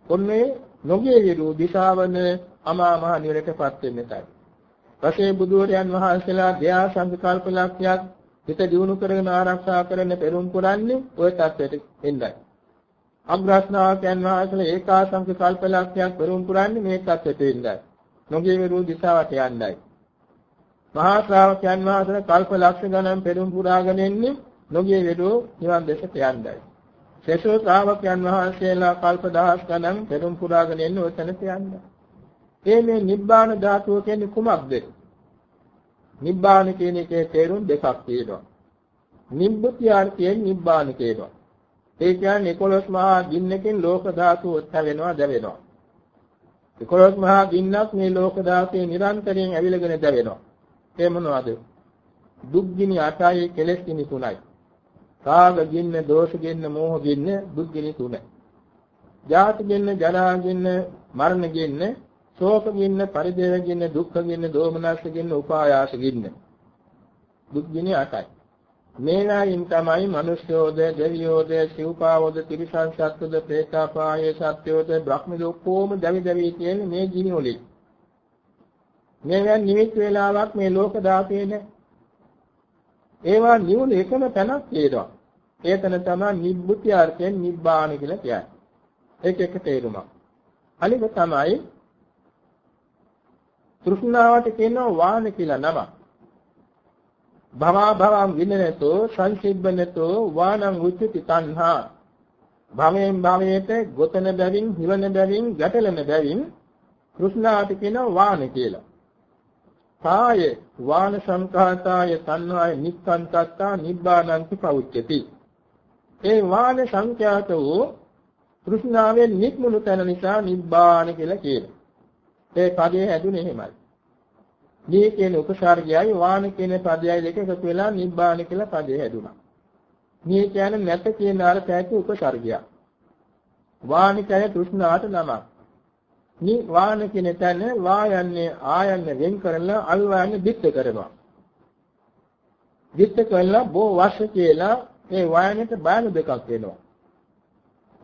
ඔන්නේ නොගිය විරු දිශාවන අමා මහ නිරයටපත් වෙන්නටයි. පසේ බුදුරයන් වහන්සේලා ධ්‍යා සංකල්ප ලක්ෂයක් හිත දියුණු කරගෙන ආරක්ෂා කරන්න පෙරම් පුරන්නේ ওই தත්ත්වයට එන්නයි. අග්‍රස්නාවකයන් වහන්සේලා ඒකාසංක කල්ප ලක්ෂයක් පෙරම් පුරන්නේ මේ தත්ත්වයට එන්නයි. නොගිය විරු දිශාවට යන්නයි. මහා ශ්‍රාවකයන් වහන්සේලා කල්ප ලක්ෂ ගණන් පෙරම් පුරාගෙන එන්නේ නොගිය විරු නිවන් දෙසට යන්නයි. සේසෝ ශ්‍රාවකයන් වහන්සේලා කල්ප දහස් ගණන් පෙරම් පුරාගෙන එන්නේ ඔතනට යන්නයි. ඒ මේ නිබ්බාන ධාතුව කියන්නේ කුමක්ද? නිබ්බාන කියන එකේ තේරුම් දෙකක් තියෙනවා. නිබ්බුති අර්ථයෙන් නිබ්බාන කියනවා. ඒ කියන්නේ 11 මහා ගින්නකින් ලෝක ධාතුව උත්හැවෙනවා දැවෙනවා. 11 මහා ගින්නක් මේ ලෝක ධාතුවේ නිරන්තරයෙන් ඇවිලගෙන දැවෙනවා. ඒ මොනවද? දුක් ගිනි අටයි කෙලෙස් ගිනි තුනයි. රාග ගින්න, දෝෂ ගින්න, මෝහ ගින්න, දුක් ගිනි තුනයි. ජාති ගින්න, ජරා ගින්න, මරණ ගින්න, ශෝක ගින්න, පරිදේව ගින්න, දුක්ඛ ගින්න, දෝමනස් ගින්න, උපායාස ගින්න. දුක් ගින්න අටයි. මේවායින් තමයි මිනිස්යෝද, දෙවියෝද, සිව්පාවෝද, තිරිසන් සත්ත්වද, പ്രേතාපායේ සත්‍යෝද, බ්‍රහ්මද ඔක්කොම දැවි දැවි කියන්නේ මේ ගිනි වලින්. මේවෙන් නිමිත් වේලාවක් මේ ලෝක දාපේ නැහැ. ඒවා නිවුන එකම තැනක් තියෙනවා. ඒ තැන තමයි නිබ්බුති අර්ථයෙන් නිබ්බාන කියලා කියන්නේ. ඒක එක තේරුමක්. අනික තමයි තෘෂ්ණාවට කියනවා වාන කියලා නම. භවා භවම් විනනතෝ සංසිබ්බනතෝ වානං උච්චති තණ්හා. භවයෙන් භවයට ගොතන බැවින්, හිවන බැවින්, ගැටලෙන බැවින් තෘෂ්ණාවට කියනවා වාන කියලා. කාය වාන සංඛාතාය තණ්හාය නික්ඛන්තත්තා නිබ්බානන්ති පෞච්චති. ඒ වාන සංඛ්‍යාත වූ තෘෂ්ණාවෙන් නික්මුණු තැන නිසා නිබ්බාන කියලා කියනවා. ඒ පදයේ හැදුනේ එහෙමයි. මේ කියන උපසර්ගයයි වාන කියන පදයයි දෙක එකතු වෙලා නිබ්බාන කියලා පදේ හැදුනා. මේ කියන්නේ නැත කියන අර්ථ ඇති උපසර්ගයක්. වාන කියන්නේ තෘෂ්ණාට නමක්. මේ වාන කියන තැන වායන්නේ ආයන්නේ වෙන් කරලා අල්වාන්නේ දිත්ත කරනවා. දිත්ත කළා බෝ වර්ෂ කියලා ඒ වායනයට බාන දෙකක් වෙනවා.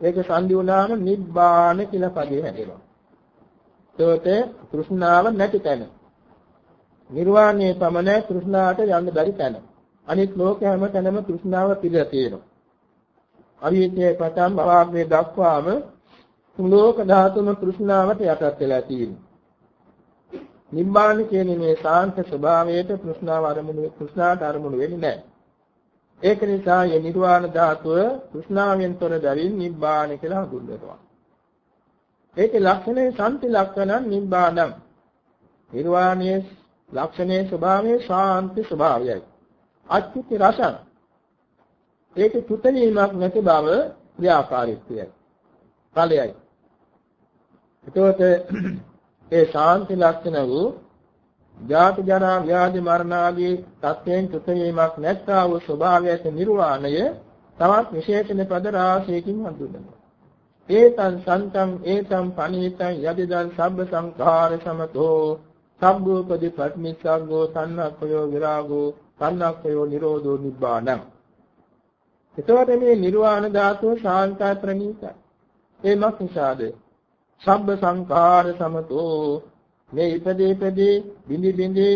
ඒක සංදි වුණාම නිබ්බාන කියලා පදේ හැදෙනවා. ඒකට තෘෂ්ණාව නැති තැන. නිර්වාණය පමණ තෘෂ්ණාවට යන්න බැරි තැන. අනිත් ලෝක හැම තැනම තෘෂ්ණාව පිළිලා තියෙනවා. අවිද්‍යාවේ පටන් භවග්නේ දක්වාම ලෝක ධාතුම තෘෂ්ණාවට යටත් වෙලා තියෙනවා. නිබ්බාන කියන්නේ මේ සාන්ත ස්වභාවයට තෘෂ්ණාව අරමුණු තෘෂ්ණාට අරමුණු වෙන්නේ නැහැ. ඒක නිසා මේ නිර්වාණ ධාතුව තෘෂ්ණාවෙන් තොර බැවින් නිබ්බාන කියලා හඳුන්වනවා. ඒකේ ලක්ෂණය සම්ති ලක්ෂණං නිබ්බාණං. නිර්වාණයේ ලක්ෂණයේ ස්වභාවය ශාන්ති ස්වභාවයයි. අච්චුති රසං ඒක චුතවීමක් නැති බව ක්‍රියාකාරීත්වයයි ඵලයයි එතකොට ඒ ශාන්ති ලක්ෂණ වූ ජාති ජරා ව්‍යාධි මරණ ආදී තත්ත්වයන් චුතවීමක් නැත්තා වූ ස්වභාවයට නිර්වාණය තවත් විශේෂණ පද රාශියකින් හඳුන්වනවා ඒතං සන්තං ඒතං පනීතං යදිදං සබ්බ සංඛාර සමතෝ සම්භූපදි පත්මිස්සග්ගෝ සන්නක්ඛයෝ විරාගෝ සන්නක්ඛයෝ නිරෝධෝ නිබ්බානං. එතකොට මේ නිර්වාණ ධාතුව ශාන්තයි ප්‍රණීතයි. ඒ මක් නිසාද? සබ්බ සංඛාර සමතෝ මේ ඉපදී ඉපදී බිඳි බිඳි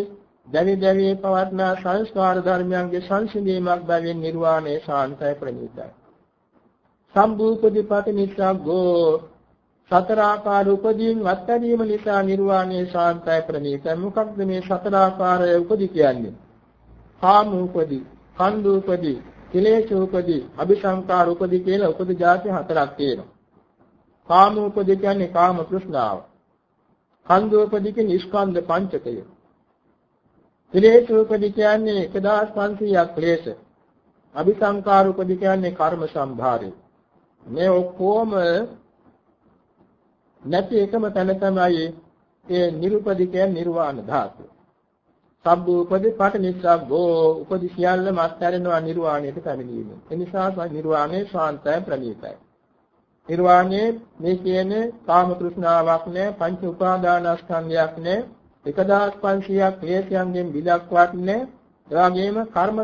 දැවි දැවි පවත්නා සංස්කාර ධර්මයන්ගේ සංසිඳීමක් බැවින් නිර්වාණය ශාන්තයි ප්‍රණීතයි. සම්භූපදීපට නිස්සග්ගෝ. සතර ආකාර උපදීන් වත්තරීම නිසා නිර්වාණය ශාන්තය ප්‍රණීත මොකක්ද මේ සතර ආකාරය උපදී කියන්නේ? කාම උපදී කන්ද උපදී කෙලේශ උපදී අபிසංකාර උපදී කියලා උපදී જાති හතරක් තියෙනවා. කාම උපදී කියන්නේ කාම තෘෂ්ණාව. කන්ද උපදී කියන්නේ ස්කන්ධ පංචකය. කෙලේශ උපදී කියන්නේ 1500ක් ක්ලේශ. අபிසංකාර උපදී කියන්නේ කර්ම සම්භාරය. මේ ඔක්කොම නැති එකම තැන තමයි ඒ නිරුපදිකයන් නිර්වාණ ධාතු. සබ්බ උපදි පටිනිස්සග්ගෝ උපදි සියල්ල මත්හැරෙනවා නිර්වාණයට පැමිණීම. ඒ නිසා නිර්වාණය ශාන්තය ප්‍රණීතයි. නිර්වාණය මේ කියන්නේ කාම තෘෂ්ණාවක් නෑ පංච උපාදානස්කන්ධයක් නෑ 1500ක් ක්ලේශයන්ගෙන් විදක්වත් නෑ ඒ වගේම කර්ම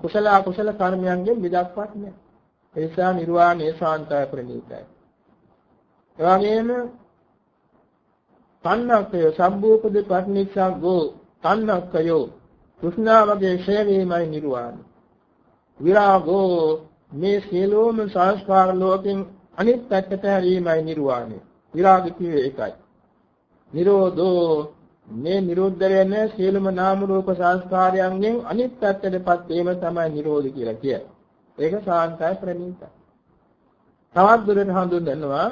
කුසල අකුසල කර්මයන්ගෙන් විදක්වත් නෑ ඒ නිසා නිර්වාණය ශාන්තය ප්‍රණීතයි. ඒ වගේම තණ්හකය සම්භූපද පටිනිස්සග්ගෝ තණ්හකයෝ කෘෂ්ණාවගේ ශේවීමයි නිර්වාණය. විරාගෝ මේ සියලුම සංස්කාර ලෝකෙන් අනිත් පැත්තට හැරීමයි නිර්වාණය. විරාග කියේ ඒකයි. නිරෝධෝ මේ නිරෝධ වෙන සියලුම නාම රූප සංස්කාරයන්ගෙන් අනිත් පැත්තටපත් වීම තමයි නිරෝධ කියලා කියන්නේ. ඒක සාන්තයි ප්‍රණීතයි. තවත් දුරට හඳුන්වනවා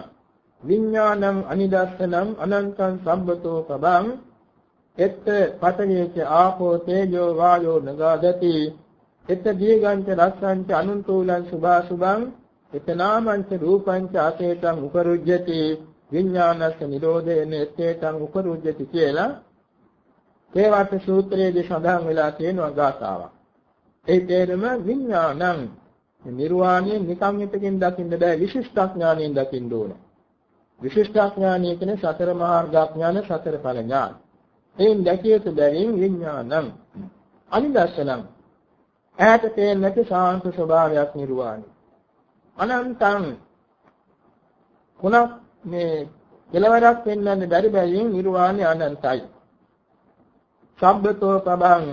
විඥානං අනිදස්සනං අනන්තං සම්බතෝ පබං එත් පඨවේච ආපෝ තේජෝ වායෝ නගාදති එත් දීගංච රස්සංච අනුන්තෝලං සුභා සුභං එත් නාමංච රූපංච ආසේතං උපරුජ්ජති විඥානස්ස නිරෝධේන එත්තේතං උපරුජ්ජති කියලා තේවාත සූත්‍රයේදී සඳහන් වෙලා තියෙනවා ගාථාවක්. ඒ තේරම විඥානං නිර්වාණය නිකම් හිතකින් දකින්න බෑ විශිෂ්ටඥාණයෙන් දකින්න ඕන. විශිෂ්ටඥානය කියන්නේ සතර මාර්ගඥාන සතර ඵල ඥාන. එයින් දැකිය යුතු බැවින් විඥානං අනිදර්ශනං ඈත පේන්නේ නැති ශාන්ත ස්වභාවයක් නිර්වාණය. අනන්තං කුණක් මේ කෙලවරක් පෙන්වන්න බැරි බැවින් නිර්වාණය අනන්තයි. සම්බතෝ පබං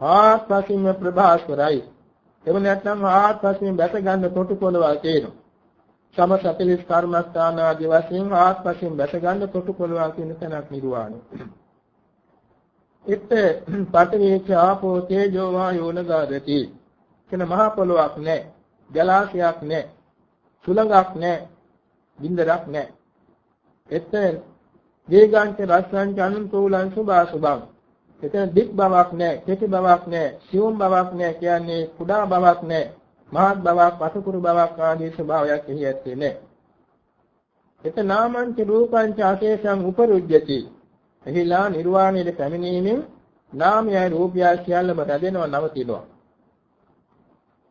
ආත්මසින්ම ප්‍රභාස්වරයි එහෙම නැත්නම් ආත්මයෙන් බැස ගන්න ප්‍රොටෝකෝලවල් තියෙනවා. සම සතලිස් කර්මස්ථාන ආදී වශයෙන් ආත්මයෙන් බැස ගන්න ප්‍රොටෝකෝලවල් තියෙන තැනක් නිර්වාණය. ඉත පඨවි ආපෝ තේජෝ වායෝ නගාදති. කියන මහ පොළොවක් නැහැ. ජලාශයක් නැහැ. සුළඟක් නැහැ. බින්දරක් නැහැ. එත වේගාන්ත රස්සං අනුන්තෝලං සුභා සුභං එතන දික් බවක් නැහැ, කෙටි බවක් නැහැ, සියුම් බවක් නැහැ කියන්නේ කුඩා බවක් නැහැ, මහත් බවක්, අසුකුරු බවක් ආදී ස්වභාවයක් එහි ඇත්තේ නැහැ. එත නාමංච රූපංච අශේෂං උපරුජ්ජති. එහිලා නිර්වාණයට පැමිණීමෙන් නාමයයි රූපයයි සියල්ලම රැඳෙනව නවතිනවා.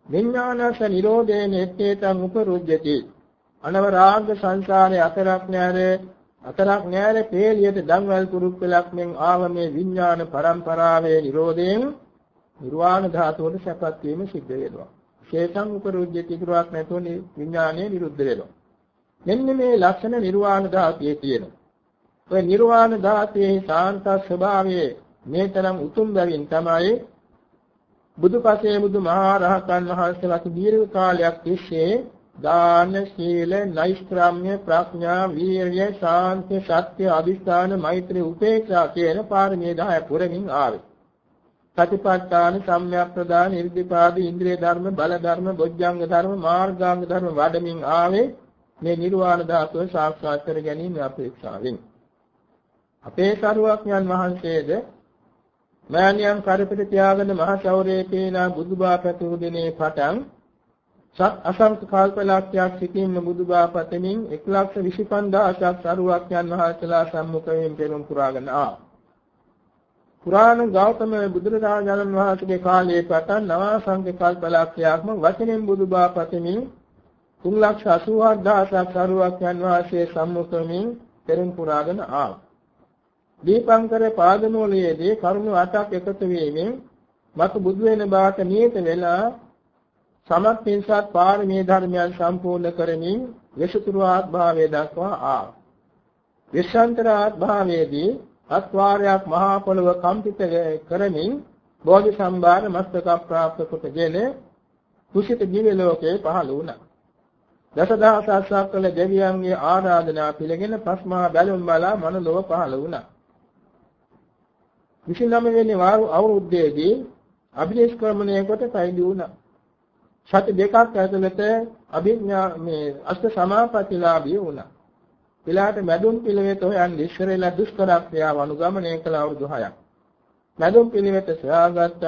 විඥානස නිරෝධේන එත්තේතං උපරුජ්ජති. අනවරාග සංසාරේ අතරක් නැරේ අතරක් නෑර පේලියට දන්වැල් කුරුක් වෙලක් මෙන් ආව මේ විඥාන පරම්පරාවේ නිරෝධයෙන් නිර්වාණ ධාතුවට සැපත් වීම සිද්ධ වෙනවා. ශේෂං උපරුජ්ජති කිරුවක් නැතුනේ විඥානය නිරුද්ධ වෙනවා. මෙන්න මේ ලක්ෂණ නිර්වාණ ධාතුවේ තියෙනවා. ඔය නිර්වාණ ධාතුවේ ශාන්ත ස්වභාවයේ මේ තරම් උතුම් බැවින් තමයි බුදුපසේ බුදු මහා රහතන් වහන්සේලාට දීර්ඝ කාලයක් තිස්සේ දාන සීල නෛෂ්ක්‍රම්‍ය ප්‍රඥා වීර්ය ශාන්ති සත්‍ය අදිස්ථාන මෛත්‍රී උපේක්ෂා කියන පාරමී 10 පුරමින් ආවේ. සතිපට්ඨාන සම්‍යක් ප්‍රදාන ඉර්ධිපාදී ඉන්ද්‍රිය ධර්ම බල ධර්ම බොජ්ජංග ධර්ම මාර්ගාංග ධර්ම වඩමින් ආවේ. මේ නිර්වාණ ධාතුව සාක්ෂාත් කර ගැනීම අපේක්ෂාවෙන්. අපේ සරුවක්ඥන් වහන්සේද මෑණියන් කරපිට තියාගෙන මහ ශෞර්යයේ පේනා බුදුබා පැතුම් දිනේ පටන් සත් අසංක කල්පලක්ෂයක් සිටින්න බුදුබා පතමින් 125000ක් සරුවක් යන වහන්සේලා සම්මුඛයෙන් පෙරම් පුරාගෙන ආ. පුරාණ ගෞතම බුදුරජාණන් වහන්සේගේ කාලයේ පටන් නවාසංක කල්පලක්ෂයක්ම වචනෙන් බුදුබා පතමින් 384000ක් සරුවක් යන වහන්සේ සම්මුඛයෙන් පෙරම් පුරාගෙන ආ. දීපංකර පාදමූලයේදී කරුණු අටක් එකතු වීමෙන් මතු බුදු වෙන බවට නියත වෙලා සමත් පින්සත් පාරමී ධර්මයන් සම්පූර්ණ කරමින් විසුතුරු ආත්භාවය දක්වා ආ. විශ්වන්තර ආත්භාවයේදී අත්වාරයක් මහා පොළව කම්පිත කරමින් බෝධි සම්භාර මස්තක ප්‍රාප්ත කොටගෙන කුසිත දිව්‍ය ලෝකේ පහළ වුණා. දසදහසක් කළ දෙවියන්ගේ ආරාධනා පිළිගෙන පස්මා බැලුම් බලා මනලොව පහළ වුණා. 29 වෙනි අවුරුද්දේදී අභිනිෂ්ක්‍රමණය කොට පැවිදි වුණා. සති දෙකක් ඇතුළත අභිඥා මේ අෂ්ට සමාපත්තිලාභී වුණා. ඊළාට මැදුම් පිළිවෙත හොයන් ඉස්සරෙලා දුෂ්කර ක්‍රියාව අනුගමනය කළ අවුරුදු 6ක්. මැදුම් පිළිවෙත සොයාගත්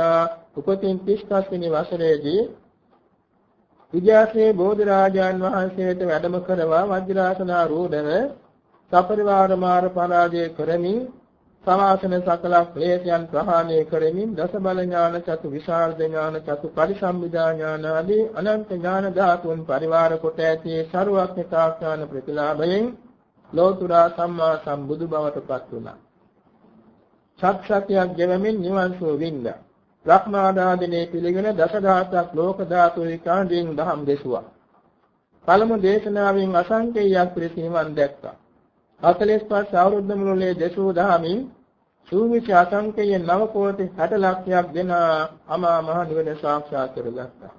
උපතින් 35 වෙනි වසරේදී විද්‍යාශ්‍රී බෝධිරාජාන් වහන්සේට වැඩම කරවා වජ්‍රාසනා රූಢව සපරිවාර මාර පරාජය කරමින් සමාසන සකල ක්ලේශයන් ප්‍රහාණය කරමින් දස බල ඥාන චතු විශාරද ඥාන චතු පරිසම්විදා ඥාන ආදී අනන්ත ඥාන ධාතුන් පරිවාර කොට ඇති ਸਰුවක්ඥතා ඥාන ප්‍රතිලාභයෙන් ලෝතුරා සම්මා සම්බුදු බවට පත් වුණා. සත්‍යයක් ගෙවමින් නිවන් සුව වින්දා. බ්‍රහ්මාදාදිනේ පිළිගෙන දසදහසක් ලෝක ධාතු විකාණ්ඩයෙන් දහම් දෙසුවා. පළමු දේශනාවෙන් අසංකේයයක් පිළිසිනවන් දැක්කා. 45 අවුරුද්ද මුළුල්ලේ දසූ දහමින් සූවිසි අසංකේය නව කෝටි 60 ලක්ෂයක් දෙන අමා මහ නිවන සාක්ෂාත් කරගත්තා.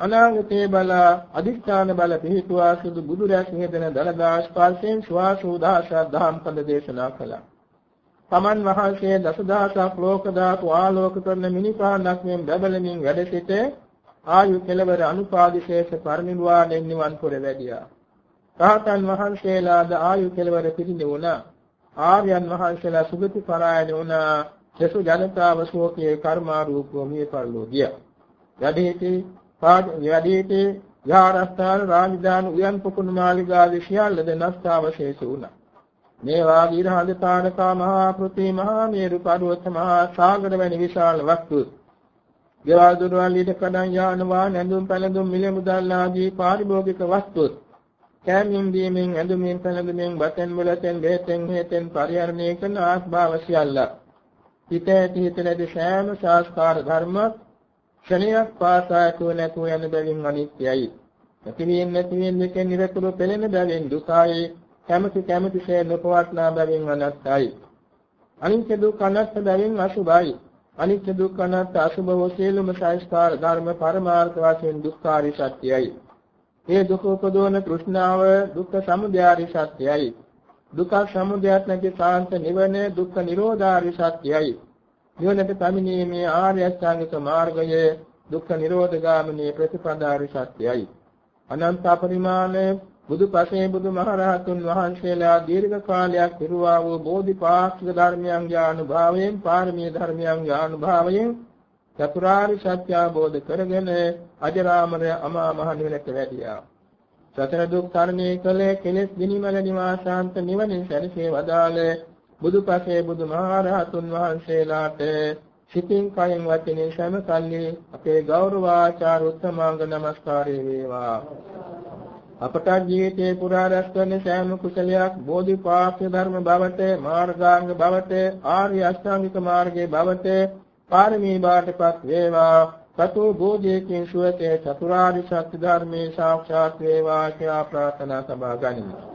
අනාගතේ බල අදිස්ථාන බල පිහිටුවා සුදු බුදු රැස් හේතන දලදා ස්පර්ශයෙන් ස්වාසූදාස දහම් පද දේශනා කළා. තමන් වහන්සේ දසදහසක් ලෝක ධාතු ආලෝක කරන මිනිපාණක් මෙන් බබලමින් වැඩ සිට ආයු කෙලවර අනුපාදිශේෂ පරිනිර්වාණයෙන් නිවන් පුර වැඩියා. රහතන් වහන්සේලාද ආයු කෙලවර පිරිනි වුණා. ආර්යයන් වහන්සේලා සුගති පරායන වුණා. සසු ජනතාව ශෝකයේ කර්මාරූපව මිය පරලෝ ගියා. යදීති පාද යදීති යාරස්ථාන රාජධානි උයන් පුකුණු මාලිගාදී සියල්ලද නස්තාවශේෂ වුණා. මේ වාගී රහදතානකා මහා පෘථිවි මහා මේරු පර්වත මහා සාගර වැනි විශාල වස්තු ගෙවල් දොරවල් ඊට කඩන් යාන වාහන ඇඳුම් පැළඳුම් මිල මුදල් ආදී පාරිභෝගික වස්තුත් කෑමෙන් බීමෙන් ඇඳුමින් පැළඳුමින් බතෙන් වලතෙන් බෙහෙතෙන් හේතෙන් පරිහරණය කරන ආස්භාව සියල්ල. හිත ඇති හිත නැති සෑම සංස්කාර ධර්ම ක්ෂණයක් පාසායතු නැතුව යන බැවින් අනිත්‍යයි. නැතිවෙන්නේ නැතිවෙන්නේ දෙකෙන් නිරතුරු පෙළෙන බැවින් දුකයි. කැමති කැමතිසේ නොපවත්නා බැවින් අනත්තයි. අනිත්‍ය දුක් අනත්ත බැවින් අසුභයි අනිත්‍ය දුක් අනත්ත අසුභ වූ සියලුම සංස්කාර ධර්ම පරමාර්ථ වශයෙන් දුක්ඛාරි සත්‍යයි. මේ දුක උපදවන තෘෂ්ණාව දුක්ඛ සමුදයාරි සත්‍යයි. දුක්ඛ සමුදයත් නැති සාන්ත නිවන දුක්ඛ නිරෝධාරි සත්‍යයි. නිවනට පැමිණීමේ ආර්ය අෂ්ටාංගික මාර්ගය දුක්ඛ නිරෝධගාමිනී ප්‍රතිපදාරි සත්‍යයි. අනන්ත පරිමාණ බුදුපසේ බුදුමහරහතුන් වහන්සේලා දීර්ඝ කාලයක් පිරුවා වූ බෝධිපාක්ෂික ධර්මයන්ගේ අනුභවයෙන් පාරමී ධර්මයන්ගේ අනුභවයෙන් චතුරාර්ය සත්‍ය අවබෝධ කරගෙන අජරාමර අමා මහ නිවනට වැඩියා. සතර දුක් තරණය කළේ කෙලෙස් දිනිමල නිවාසාන්ත නිවනින් සැනසී වදාළ බුදුපසේ බුදුමහරහතුන් වහන්සේලාට සිතින් කයින් වචනේ සෑම කල්ලි අපේ ගෞරවාචාර උත්තමාංග නමස්කාරය වේවා. අපට ජීවිතේ පුරා රැස් කරන සෑම කුසලයක් බෝධිපාක්ෂ ධර්ම බවට මාර්ගාංග බවට ආර්ය අෂ්ටාංගික මාර්ගයේ බවට පාරමී බාටපත් වේවා. සතු බෝධියකින් සුවතේ චතුරාර්ය සත්‍ය ධර්මේ සාක්ෂාත් වේවා කියලා ප්‍රාර්ථනා සබා ගනිමු.